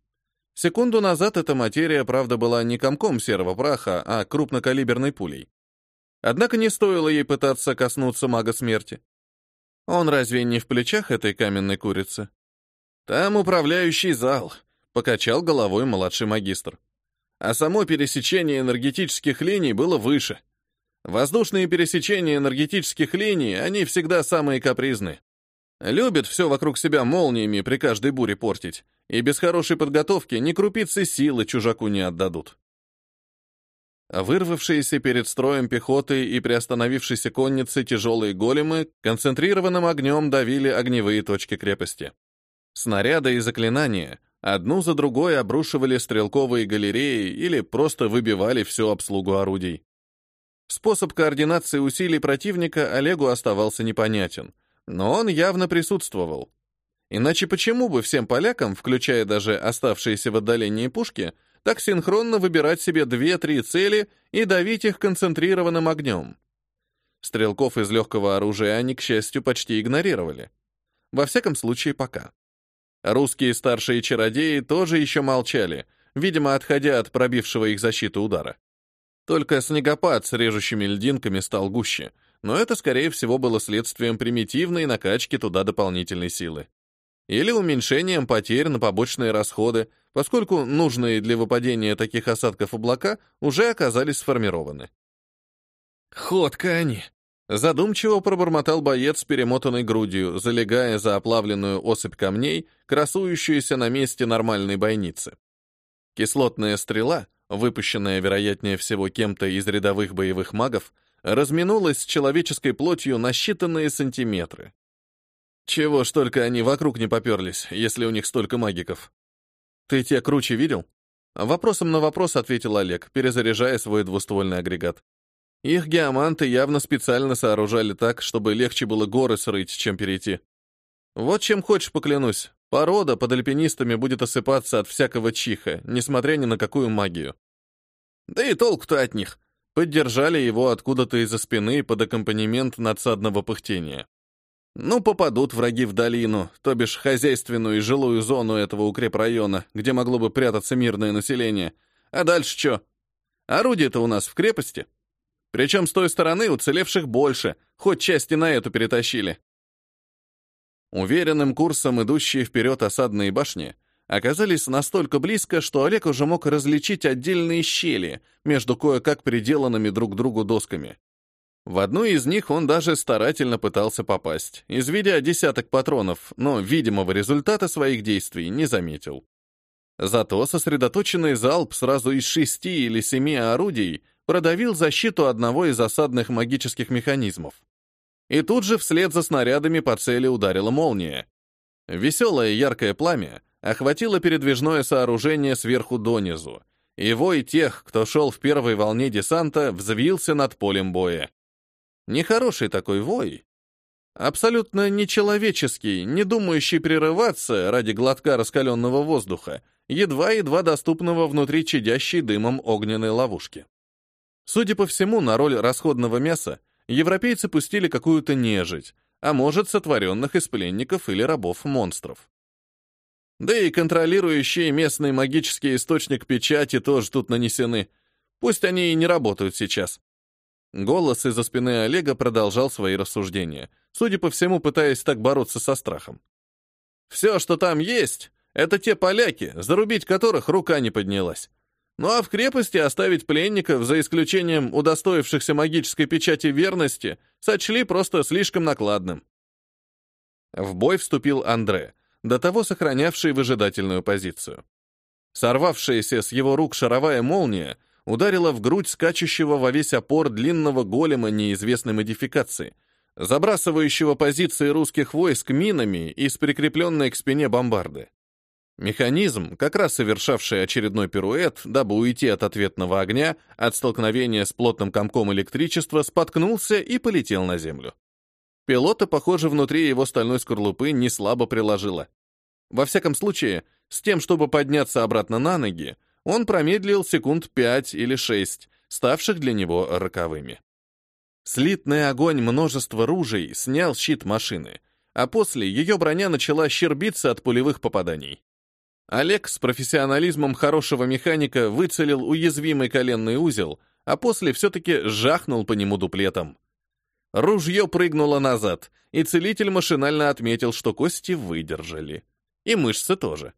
Секунду назад эта материя, правда, была не комком серого праха, а крупнокалиберной пулей. Однако не стоило ей пытаться коснуться мага смерти. Он разве не в плечах этой каменной курицы? Там управляющий зал, покачал головой младший магистр. А само пересечение энергетических линий было выше. Воздушные пересечения энергетических линий, они всегда самые капризные. Любят все вокруг себя молниями при каждой буре портить, и без хорошей подготовки ни крупицы силы чужаку не отдадут. Вырвавшиеся перед строем пехоты и приостановившейся конницы тяжелые големы концентрированным огнем давили огневые точки крепости. Снаряды и заклинания одну за другой обрушивали стрелковые галереи или просто выбивали всю обслугу орудий. Способ координации усилий противника Олегу оставался непонятен, но он явно присутствовал. Иначе почему бы всем полякам, включая даже оставшиеся в отдалении пушки, так синхронно выбирать себе две-три цели и давить их концентрированным огнем? Стрелков из легкого оружия они, к счастью, почти игнорировали. Во всяком случае, пока. Русские старшие чародеи тоже еще молчали, видимо, отходя от пробившего их защиту удара. Только снегопад с режущими льдинками стал гуще, но это, скорее всего, было следствием примитивной накачки туда дополнительной силы. Или уменьшением потерь на побочные расходы, поскольку нужные для выпадения таких осадков облака уже оказались сформированы. «Ходка они!» Задумчиво пробормотал боец с перемотанной грудью, залегая за оплавленную осыпь камней, красующуюся на месте нормальной бойницы. Кислотная стрела, выпущенная, вероятнее всего, кем-то из рядовых боевых магов, разминулась с человеческой плотью на считанные сантиметры. Чего ж только они вокруг не поперлись, если у них столько магиков. Ты те круче видел? Вопросом на вопрос ответил Олег, перезаряжая свой двуствольный агрегат. Их геоманты явно специально сооружали так, чтобы легче было горы срыть, чем перейти. Вот чем хочешь поклянусь, Порода под альпинистами будет осыпаться от всякого чиха, несмотря ни на какую магию. Да и толку-то от них. Поддержали его откуда-то из-за спины под аккомпанемент надсадного пыхтения. Ну, попадут враги в долину, то бишь хозяйственную и жилую зону этого укрепрайона, где могло бы прятаться мирное население. А дальше что? Орудия-то у нас в крепости. Причем с той стороны уцелевших больше, хоть части на эту перетащили. Уверенным курсом идущие вперед осадные башни оказались настолько близко, что Олег уже мог различить отдельные щели между кое-как приделанными друг к другу досками. В одну из них он даже старательно пытался попасть, изведя десяток патронов, но видимого результата своих действий не заметил. Зато сосредоточенный залп сразу из шести или семи орудий продавил защиту одного из осадных магических механизмов. И тут же вслед за снарядами по цели ударила молния. Веселое яркое пламя охватило передвижное сооружение сверху донизу, и вой тех, кто шел в первой волне десанта, взвился над полем боя. Нехороший такой вой. Абсолютно нечеловеческий, не думающий прерываться ради глотка раскаленного воздуха, едва-едва доступного внутри чадящей дымом огненной ловушки. Судя по всему, на роль расходного мяса европейцы пустили какую-то нежить, а может, сотворенных из пленников или рабов-монстров. Да и контролирующие местный магический источник печати тоже тут нанесены. Пусть они и не работают сейчас. Голос из-за спины Олега продолжал свои рассуждения, судя по всему, пытаясь так бороться со страхом. «Все, что там есть, это те поляки, зарубить которых рука не поднялась. Ну а в крепости оставить пленников, за исключением удостоившихся магической печати верности, сочли просто слишком накладным. В бой вступил Андре, до того сохранявший выжидательную позицию. Сорвавшаяся с его рук шаровая молния ударила в грудь скачущего во весь опор длинного голема неизвестной модификации, забрасывающего позиции русских войск минами из прикрепленной к спине бомбарды. Механизм, как раз совершавший очередной пируэт, дабы уйти от ответного огня, от столкновения с плотным комком электричества, споткнулся и полетел на землю. Пилота, похоже, внутри его стальной скорлупы не слабо приложило. Во всяком случае, с тем, чтобы подняться обратно на ноги, он промедлил секунд пять или шесть, ставших для него роковыми. Слитный огонь множества ружей снял щит машины, а после ее броня начала щербиться от пулевых попаданий. Олег с профессионализмом хорошего механика выцелил уязвимый коленный узел, а после все-таки жахнул по нему дуплетом. Ружье прыгнуло назад, и целитель машинально отметил, что кости выдержали. И мышцы тоже.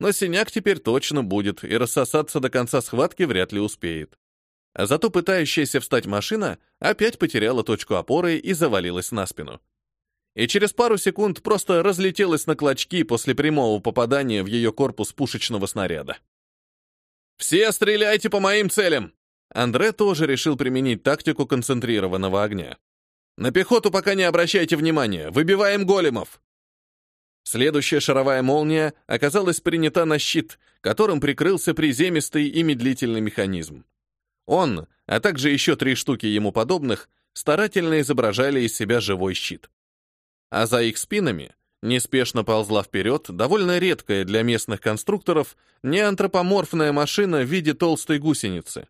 Но синяк теперь точно будет, и рассосаться до конца схватки вряд ли успеет. А зато пытающаяся встать машина опять потеряла точку опоры и завалилась на спину и через пару секунд просто разлетелась на клочки после прямого попадания в ее корпус пушечного снаряда. «Все стреляйте по моим целям! Андре тоже решил применить тактику концентрированного огня. «На пехоту пока не обращайте внимания! Выбиваем големов!» Следующая шаровая молния оказалась принята на щит, которым прикрылся приземистый и медлительный механизм. Он, а также еще три штуки ему подобных, старательно изображали из себя живой щит. А за их спинами неспешно ползла вперед довольно редкая для местных конструкторов неантропоморфная машина в виде толстой гусеницы.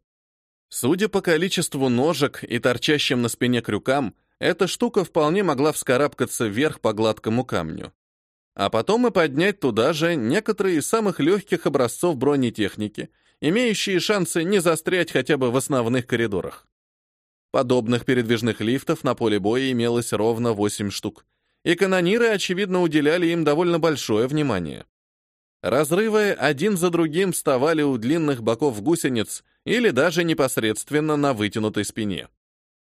Судя по количеству ножек и торчащим на спине крюкам, эта штука вполне могла вскарабкаться вверх по гладкому камню. А потом и поднять туда же некоторые из самых легких образцов бронетехники, имеющие шансы не застрять хотя бы в основных коридорах. Подобных передвижных лифтов на поле боя имелось ровно 8 штук, и канониры, очевидно, уделяли им довольно большое внимание. Разрывы один за другим вставали у длинных боков гусениц или даже непосредственно на вытянутой спине.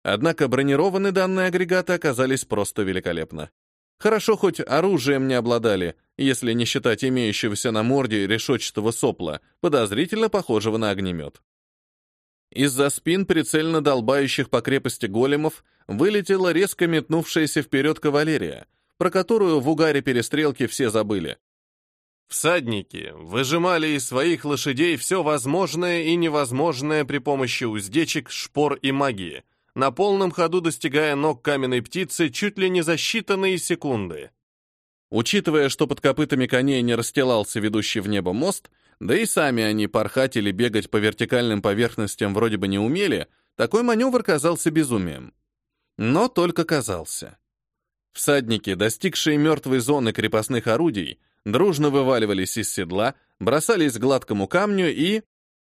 Однако бронированы данные агрегаты оказались просто великолепно. Хорошо хоть оружием не обладали, если не считать имеющегося на морде решетчатого сопла, подозрительно похожего на огнемет. Из-за спин прицельно долбающих по крепости големов вылетела резко метнувшаяся вперед кавалерия, про которую в угаре перестрелки все забыли. Всадники выжимали из своих лошадей все возможное и невозможное при помощи уздечек, шпор и магии, на полном ходу достигая ног каменной птицы чуть ли не за считанные секунды. Учитывая, что под копытами коней не расстилался ведущий в небо мост, да и сами они порхать или бегать по вертикальным поверхностям вроде бы не умели, такой маневр казался безумием. Но только казался. Всадники, достигшие мертвой зоны крепостных орудий, дружно вываливались из седла, бросались к гладкому камню и...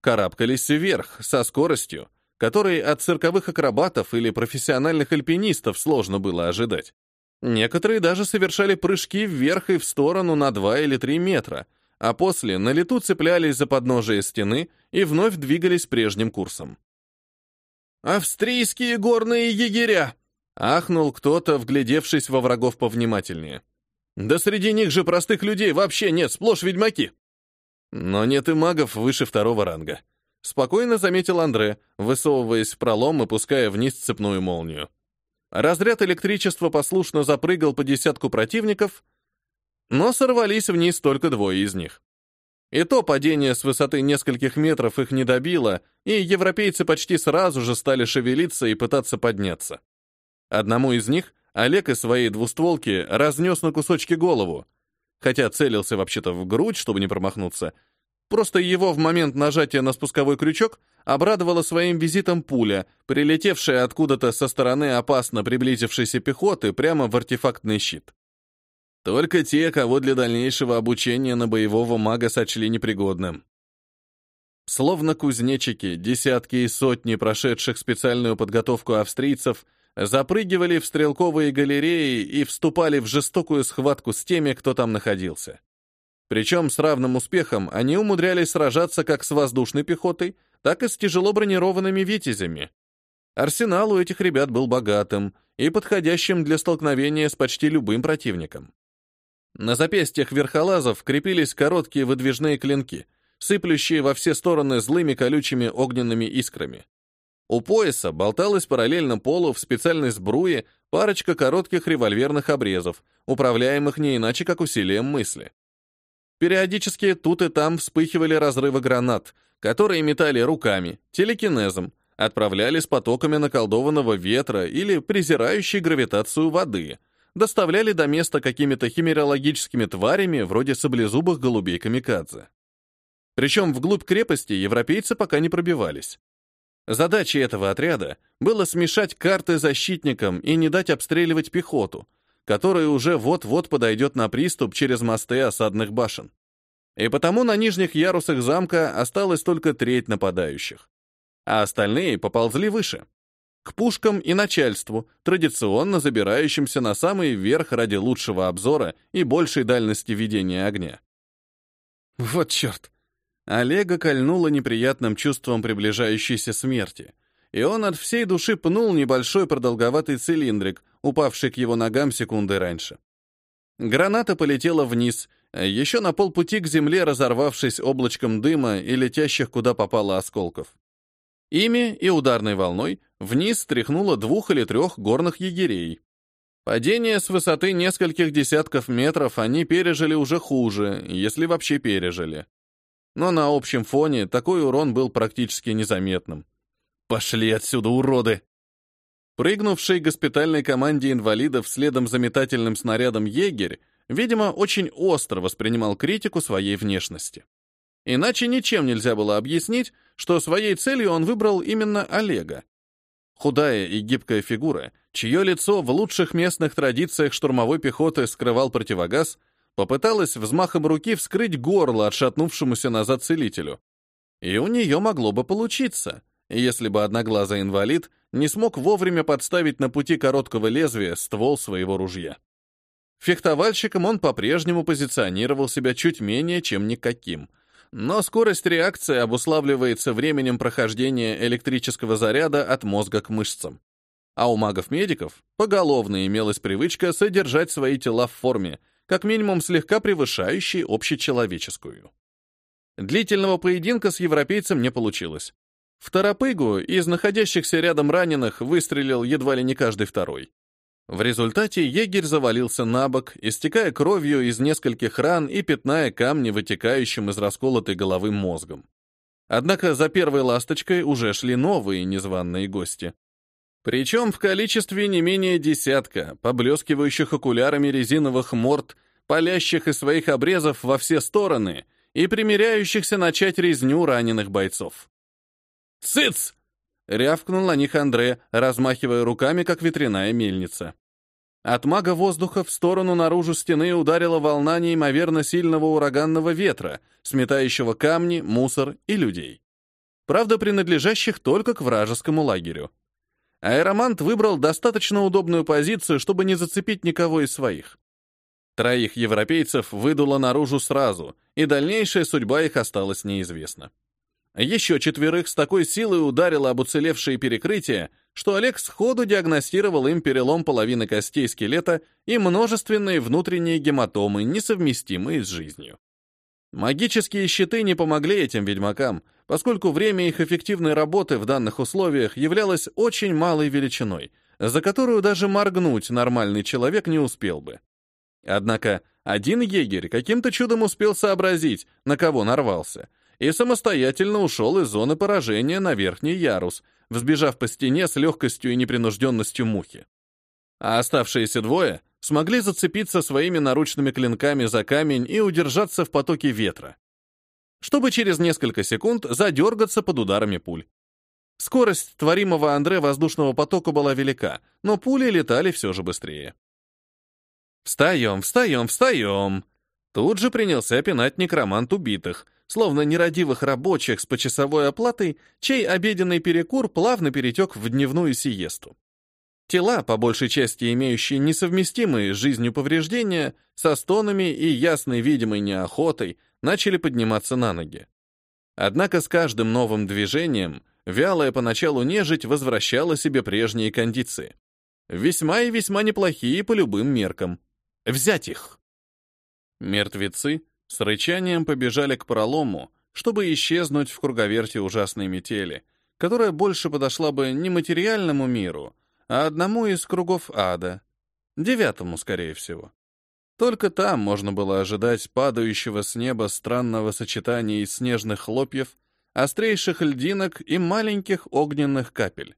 карабкались вверх со скоростью, которой от цирковых акробатов или профессиональных альпинистов сложно было ожидать. Некоторые даже совершали прыжки вверх и в сторону на 2 или 3 метра, а после на лету цеплялись за подножие стены и вновь двигались прежним курсом. «Австрийские горные егеря!» — ахнул кто-то, вглядевшись во врагов повнимательнее. «Да среди них же простых людей вообще нет, сплошь ведьмаки!» Но нет и магов выше второго ранга. Спокойно заметил Андре, высовываясь в пролом и пуская вниз цепную молнию. Разряд электричества послушно запрыгал по десятку противников, но сорвались вниз только двое из них. И то падение с высоты нескольких метров их не добило, и европейцы почти сразу же стали шевелиться и пытаться подняться. Одному из них Олег из своей двустволки разнес на кусочки голову, хотя целился вообще-то в грудь, чтобы не промахнуться. Просто его в момент нажатия на спусковой крючок обрадовала своим визитом пуля, прилетевшая откуда-то со стороны опасно приблизившейся пехоты прямо в артефактный щит. Только те, кого для дальнейшего обучения на боевого мага сочли непригодным. Словно кузнечики, десятки и сотни прошедших специальную подготовку австрийцев запрыгивали в стрелковые галереи и вступали в жестокую схватку с теми, кто там находился. Причем с равным успехом они умудрялись сражаться как с воздушной пехотой, так и с тяжело бронированными витязями. Арсенал у этих ребят был богатым и подходящим для столкновения с почти любым противником. На запястьях верхолазов крепились короткие выдвижные клинки, сыплющие во все стороны злыми колючими огненными искрами. У пояса болталась параллельно полу в специальной сбруе парочка коротких револьверных обрезов, управляемых не иначе как усилием мысли. Периодически тут и там вспыхивали разрывы гранат, которые метали руками, телекинезом, отправляли с потоками наколдованного ветра или презирающей гравитацию воды — доставляли до места какими-то химерологическими тварями вроде саблезубых голубей камикадзе. Причем вглубь крепости европейцы пока не пробивались. Задачей этого отряда было смешать карты защитникам и не дать обстреливать пехоту, которая уже вот-вот подойдет на приступ через мосты осадных башен. И потому на нижних ярусах замка осталось только треть нападающих, а остальные поползли выше к пушкам и начальству, традиционно забирающимся на самый верх ради лучшего обзора и большей дальности ведения огня. Вот черт! Олега кольнуло неприятным чувством приближающейся смерти, и он от всей души пнул небольшой продолговатый цилиндрик, упавший к его ногам секунды раньше. Граната полетела вниз, еще на полпути к земле разорвавшись облачком дыма и летящих куда попало осколков. Ими и ударной волной вниз стряхнуло двух или трех горных егерей. Падение с высоты нескольких десятков метров они пережили уже хуже, если вообще пережили. Но на общем фоне такой урон был практически незаметным. «Пошли отсюда, уроды!» Прыгнувший госпитальной команде инвалидов следом за метательным снарядом егерь, видимо, очень остро воспринимал критику своей внешности. Иначе ничем нельзя было объяснить, что своей целью он выбрал именно Олега. Худая и гибкая фигура, чье лицо в лучших местных традициях штурмовой пехоты скрывал противогаз, попыталась взмахом руки вскрыть горло отшатнувшемуся назад целителю. И у нее могло бы получиться, если бы одноглазый инвалид не смог вовремя подставить на пути короткого лезвия ствол своего ружья. Фехтовальщиком он по-прежнему позиционировал себя чуть менее, чем никаким — но скорость реакции обуславливается временем прохождения электрического заряда от мозга к мышцам. А у магов-медиков поголовно имелась привычка содержать свои тела в форме, как минимум слегка превышающей общечеловеческую. Длительного поединка с европейцем не получилось. В Торопыгу из находящихся рядом раненых выстрелил едва ли не каждый второй. В результате егерь завалился на бок, истекая кровью из нескольких ран и пятная камни, вытекающим из расколотой головы мозгом. Однако за первой ласточкой уже шли новые незваные гости. Причем в количестве не менее десятка, поблескивающих окулярами резиновых морд, палящих из своих обрезов во все стороны и примеряющихся начать резню раненых бойцов. «Цыц!» Рявкнул на них Андре, размахивая руками, как ветряная мельница. От мага воздуха в сторону наружу стены ударила волна неимоверно сильного ураганного ветра, сметающего камни, мусор и людей. Правда, принадлежащих только к вражескому лагерю. Аэромант выбрал достаточно удобную позицию, чтобы не зацепить никого из своих. Троих европейцев выдуло наружу сразу, и дальнейшая судьба их осталась неизвестна. Еще четверых с такой силой ударило об уцелевшие перекрытия, что Олег сходу диагностировал им перелом половины костей скелета и множественные внутренние гематомы, несовместимые с жизнью. Магические щиты не помогли этим ведьмакам, поскольку время их эффективной работы в данных условиях являлось очень малой величиной, за которую даже моргнуть нормальный человек не успел бы. Однако один егерь каким-то чудом успел сообразить, на кого нарвался — и самостоятельно ушел из зоны поражения на верхний ярус, взбежав по стене с легкостью и непринужденностью мухи. А оставшиеся двое смогли зацепиться своими наручными клинками за камень и удержаться в потоке ветра, чтобы через несколько секунд задергаться под ударами пуль. Скорость творимого Андре воздушного потока была велика, но пули летали все же быстрее. «Встаем, встаем, встаем!» Тут же принялся пинать некромант убитых, словно нерадивых рабочих с почасовой оплатой, чей обеденный перекур плавно перетек в дневную сиесту. Тела, по большей части имеющие несовместимые с жизнью повреждения, со стонами и ясной видимой неохотой, начали подниматься на ноги. Однако с каждым новым движением вялая поначалу нежить возвращала себе прежние кондиции. Весьма и весьма неплохие по любым меркам. Взять их! Мертвецы с рычанием побежали к пролому, чтобы исчезнуть в круговерте ужасной метели, которая больше подошла бы не материальному миру, а одному из кругов ада, девятому, скорее всего. Только там можно было ожидать падающего с неба странного сочетания из снежных хлопьев, острейших льдинок и маленьких огненных капель.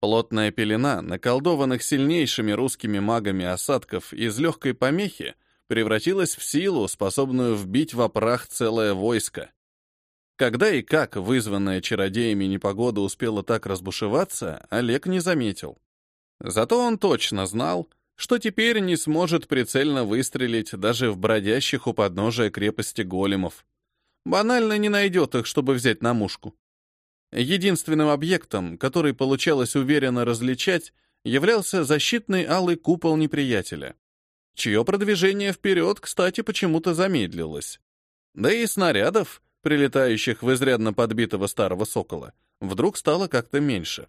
Плотная пелена, наколдованных сильнейшими русскими магами осадков из легкой помехи, превратилась в силу, способную вбить в прах целое войско. Когда и как вызванная чародеями непогода успела так разбушеваться, Олег не заметил. Зато он точно знал, что теперь не сможет прицельно выстрелить даже в бродящих у подножия крепости големов. Банально не найдет их, чтобы взять на мушку. Единственным объектом, который получалось уверенно различать, являлся защитный алый купол неприятеля чье продвижение вперед, кстати, почему-то замедлилось. Да и снарядов, прилетающих в изрядно подбитого старого сокола, вдруг стало как-то меньше.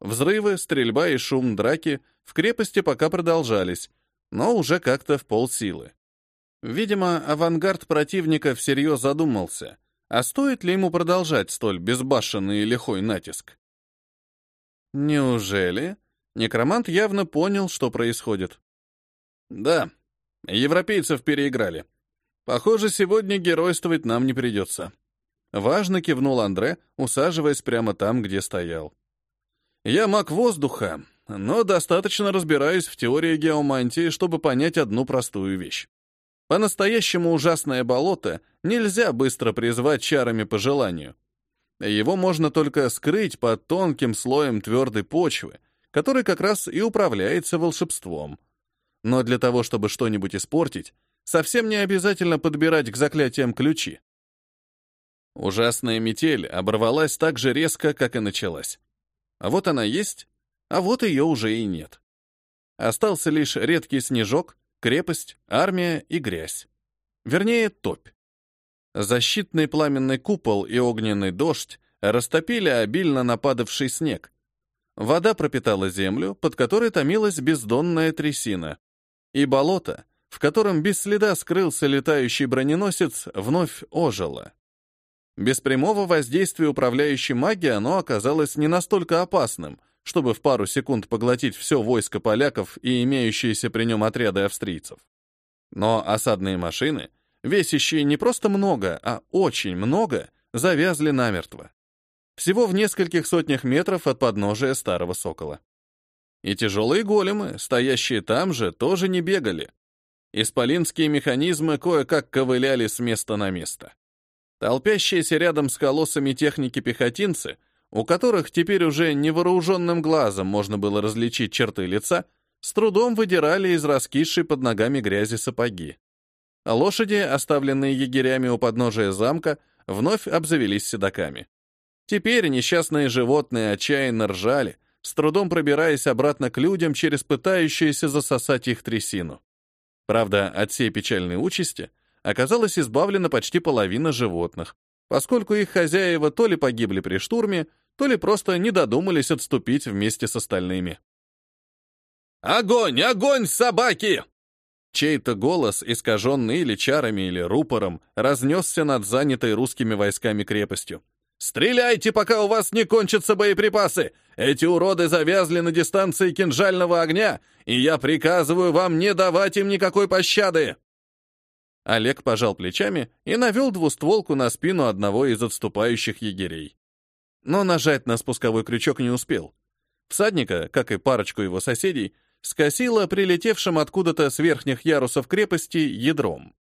Взрывы, стрельба и шум драки в крепости пока продолжались, но уже как-то в полсилы. Видимо, авангард противника всерьез задумался, А стоит ли ему продолжать столь безбашенный и лихой натиск? Неужели? Некромант явно понял, что происходит. Да, европейцев переиграли. Похоже, сегодня геройствовать нам не придется. Важно кивнул Андре, усаживаясь прямо там, где стоял. Я маг воздуха, но достаточно разбираюсь в теории геомантии, чтобы понять одну простую вещь. По-настоящему ужасное болото нельзя быстро призвать чарами по желанию. Его можно только скрыть под тонким слоем твердой почвы, который как раз и управляется волшебством. Но для того, чтобы что-нибудь испортить, совсем не обязательно подбирать к заклятиям ключи. Ужасная метель оборвалась так же резко, как и началась. А вот она есть, а вот ее уже и нет. Остался лишь редкий снежок, крепость, армия и грязь. Вернее, топь. Защитный пламенный купол и огненный дождь растопили обильно нападавший снег. Вода пропитала землю, под которой томилась бездонная трясина. И болото, в котором без следа скрылся летающий броненосец, вновь ожило. Без прямого воздействия управляющей магии оно оказалось не настолько опасным, чтобы в пару секунд поглотить все войско поляков и имеющиеся при нем отряды австрийцев. Но осадные машины, весящие не просто много, а очень много, завязли намертво. Всего в нескольких сотнях метров от подножия старого сокола. И тяжелые големы, стоящие там же, тоже не бегали. Исполинские механизмы кое-как ковыляли с места на место. Толпящиеся рядом с колоссами техники-пехотинцы, у которых теперь уже невооруженным глазом можно было различить черты лица, с трудом выдирали из раскисшей под ногами грязи сапоги. А лошади, оставленные егерями у подножия замка, вновь обзавелись седаками. Теперь несчастные животные отчаянно ржали, с трудом пробираясь обратно к людям через пытающуюся засосать их трясину. Правда, от всей печальной участи — оказалась избавлена почти половина животных, поскольку их хозяева то ли погибли при штурме, то ли просто не додумались отступить вместе с остальными. «Огонь! Огонь, собаки!» Чей-то голос, искаженный или чарами, или рупором, разнесся над занятой русскими войсками крепостью. «Стреляйте, пока у вас не кончатся боеприпасы! Эти уроды завязли на дистанции кинжального огня, и я приказываю вам не давать им никакой пощады!» Олег пожал плечами и навел двустволку на спину одного из отступающих егерей. Но нажать на спусковой крючок не успел. Всадника, как и парочку его соседей, скосило прилетевшим откуда-то с верхних ярусов крепости ядром.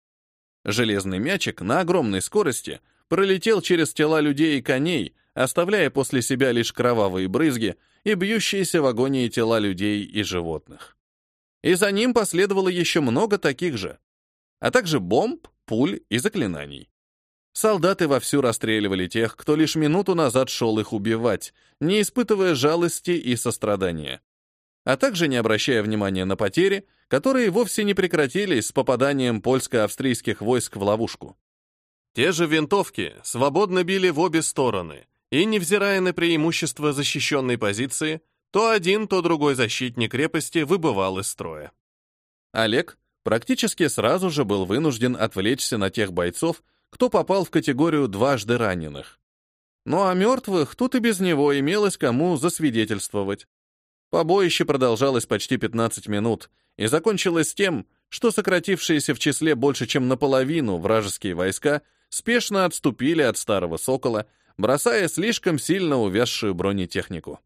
Железный мячик на огромной скорости пролетел через тела людей и коней, оставляя после себя лишь кровавые брызги и бьющиеся в агонии тела людей и животных. И за ним последовало еще много таких же, а также бомб, пуль и заклинаний. Солдаты вовсю расстреливали тех, кто лишь минуту назад шел их убивать, не испытывая жалости и сострадания. А также не обращая внимания на потери, которые вовсе не прекратились с попаданием польско-австрийских войск в ловушку. Те же винтовки свободно били в обе стороны, и, невзирая на преимущество защищенной позиции, то один, то другой защитник крепости выбывал из строя. Олег, практически сразу же был вынужден отвлечься на тех бойцов, кто попал в категорию дважды раненых. Ну а мертвых тут и без него имелось кому засвидетельствовать. Побоище продолжалось почти 15 минут и закончилось тем, что сократившиеся в числе больше чем наполовину вражеские войска спешно отступили от Старого Сокола, бросая слишком сильно увязшую бронетехнику.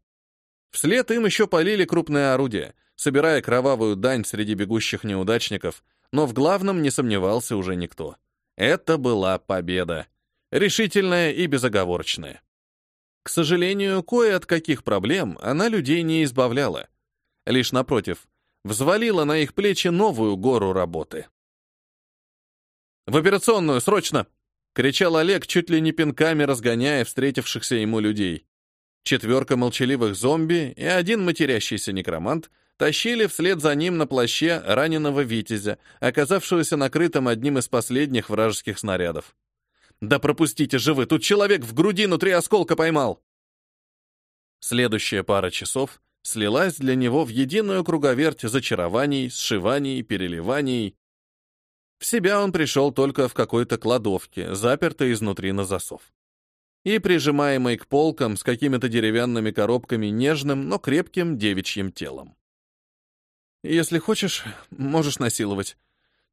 Вслед им еще полили крупные орудия, собирая кровавую дань среди бегущих неудачников, но в главном не сомневался уже никто. Это была победа. Решительная и безоговорочная. К сожалению, кое от каких проблем она людей не избавляла. Лишь напротив, взвалила на их плечи новую гору работы. «В операционную, срочно!» — кричал Олег, чуть ли не пинками разгоняя встретившихся ему людей. Четверка молчаливых зомби и один матерящийся некромант тащили вслед за ним на плаще раненого витязя, оказавшегося накрытым одним из последних вражеских снарядов. «Да пропустите же вы, тут человек в грудину три осколка поймал!» Следующая пара часов слилась для него в единую круговерть зачарований, сшиваний, переливаний. В себя он пришел только в какой-то кладовке, запертой изнутри на засов. И прижимаемый к полкам с какими-то деревянными коробками нежным, но крепким девичьим телом. «Если хочешь, можешь насиловать.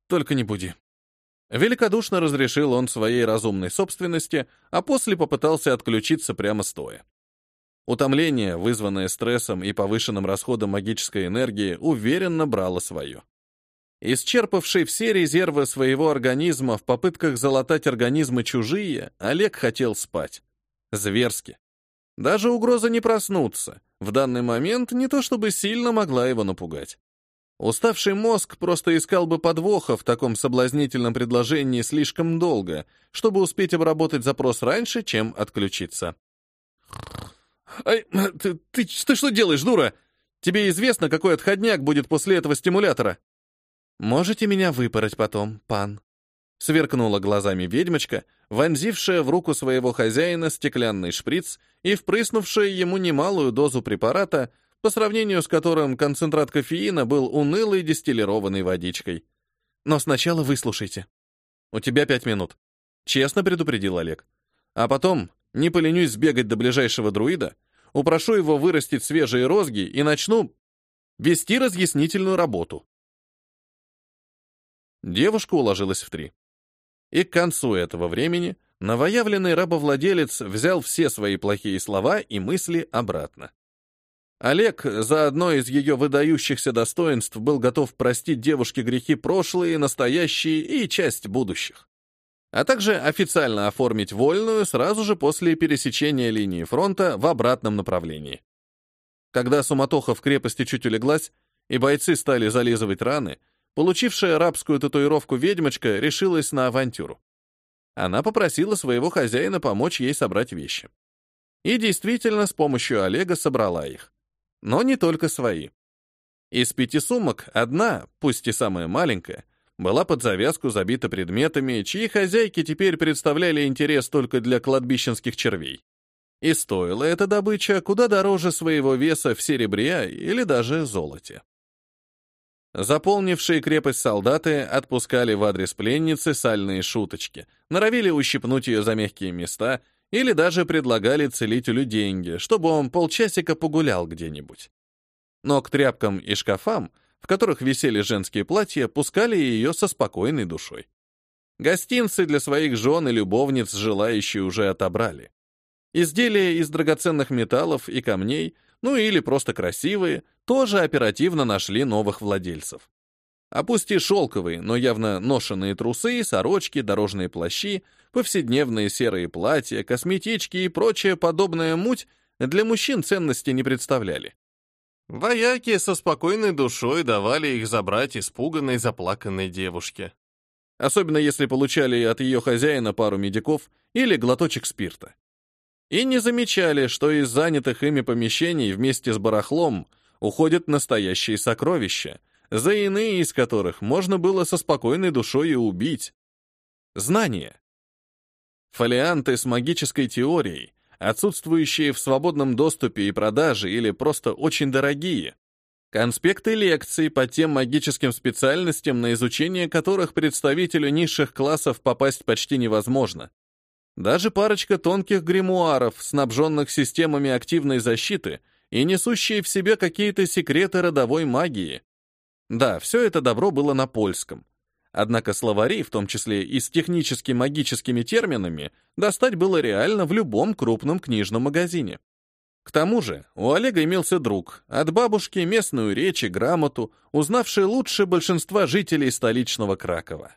Только не буди». Великодушно разрешил он своей разумной собственности, а после попытался отключиться прямо стоя. Утомление, вызванное стрессом и повышенным расходом магической энергии, уверенно брало свое. Исчерпавший все резервы своего организма в попытках залатать организмы чужие, Олег хотел спать. Зверски. Даже угроза не проснуться в данный момент не то чтобы сильно могла его напугать. Уставший мозг просто искал бы подвоха в таком соблазнительном предложении слишком долго, чтобы успеть обработать запрос раньше, чем отключиться. «Ай, ты, ты, ты что делаешь, дура? Тебе известно, какой отходняк будет после этого стимулятора?» «Можете меня выпороть потом, пан?» Сверкнула глазами ведьмочка, вонзившая в руку своего хозяина стеклянный шприц и впрыснувшая ему немалую дозу препарата, по сравнению с которым концентрат кофеина был унылой дистиллированной водичкой. «Но сначала выслушайте. У тебя пять минут», — честно предупредил Олег. «А потом не поленюсь сбегать до ближайшего друида, упрошу его вырастить свежие розги и начну вести разъяснительную работу. Девушка уложилась в три. И к концу этого времени новоявленный рабовладелец взял все свои плохие слова и мысли обратно. Олег за одно из ее выдающихся достоинств был готов простить девушке грехи прошлые, настоящие и часть будущих. А также официально оформить вольную сразу же после пересечения линии фронта в обратном направлении. Когда суматоха в крепости чуть улеглась, и бойцы стали зализывать раны, Получившая арабскую татуировку ведьмочка решилась на авантюру. Она попросила своего хозяина помочь ей собрать вещи. И действительно, с помощью Олега собрала их. Но не только свои. Из пяти сумок одна, пусть и самая маленькая, была под завязку забита предметами, чьи хозяйки теперь представляли интерес только для кладбищенских червей. И стоила эта добыча куда дороже своего веса в серебре или даже золоте. Заполнившие крепость солдаты отпускали в адрес пленницы сальные шуточки, норовили ущипнуть ее за мягкие места или даже предлагали целителю деньги, чтобы он полчасика погулял где-нибудь. Но к тряпкам и шкафам, в которых висели женские платья, пускали ее со спокойной душой. Гостинцы для своих жен и любовниц желающие уже отобрали. Изделия из драгоценных металлов и камней, ну или просто красивые, тоже оперативно нашли новых владельцев. А пусть и шелковые, но явно ношенные трусы, сорочки, дорожные плащи, повседневные серые платья, косметички и прочая подобная муть для мужчин ценности не представляли. Вояки со спокойной душой давали их забрать испуганной, заплаканной девушке. Особенно если получали от ее хозяина пару медиков или глоточек спирта. И не замечали, что из занятых ими помещений вместе с барахлом – уходят настоящие сокровища, за иные из которых можно было со спокойной душой и убить. Знания. Фолианты с магической теорией, отсутствующие в свободном доступе и продаже или просто очень дорогие. Конспекты лекций по тем магическим специальностям, на изучение которых представителю низших классов попасть почти невозможно. Даже парочка тонких гримуаров, снабженных системами активной защиты, и несущие в себе какие-то секреты родовой магии. Да, все это добро было на польском. Однако словари, в том числе и с технически-магическими терминами, достать было реально в любом крупном книжном магазине. К тому же у Олега имелся друг, от бабушки местную речь и грамоту, узнавший лучше большинства жителей столичного Кракова.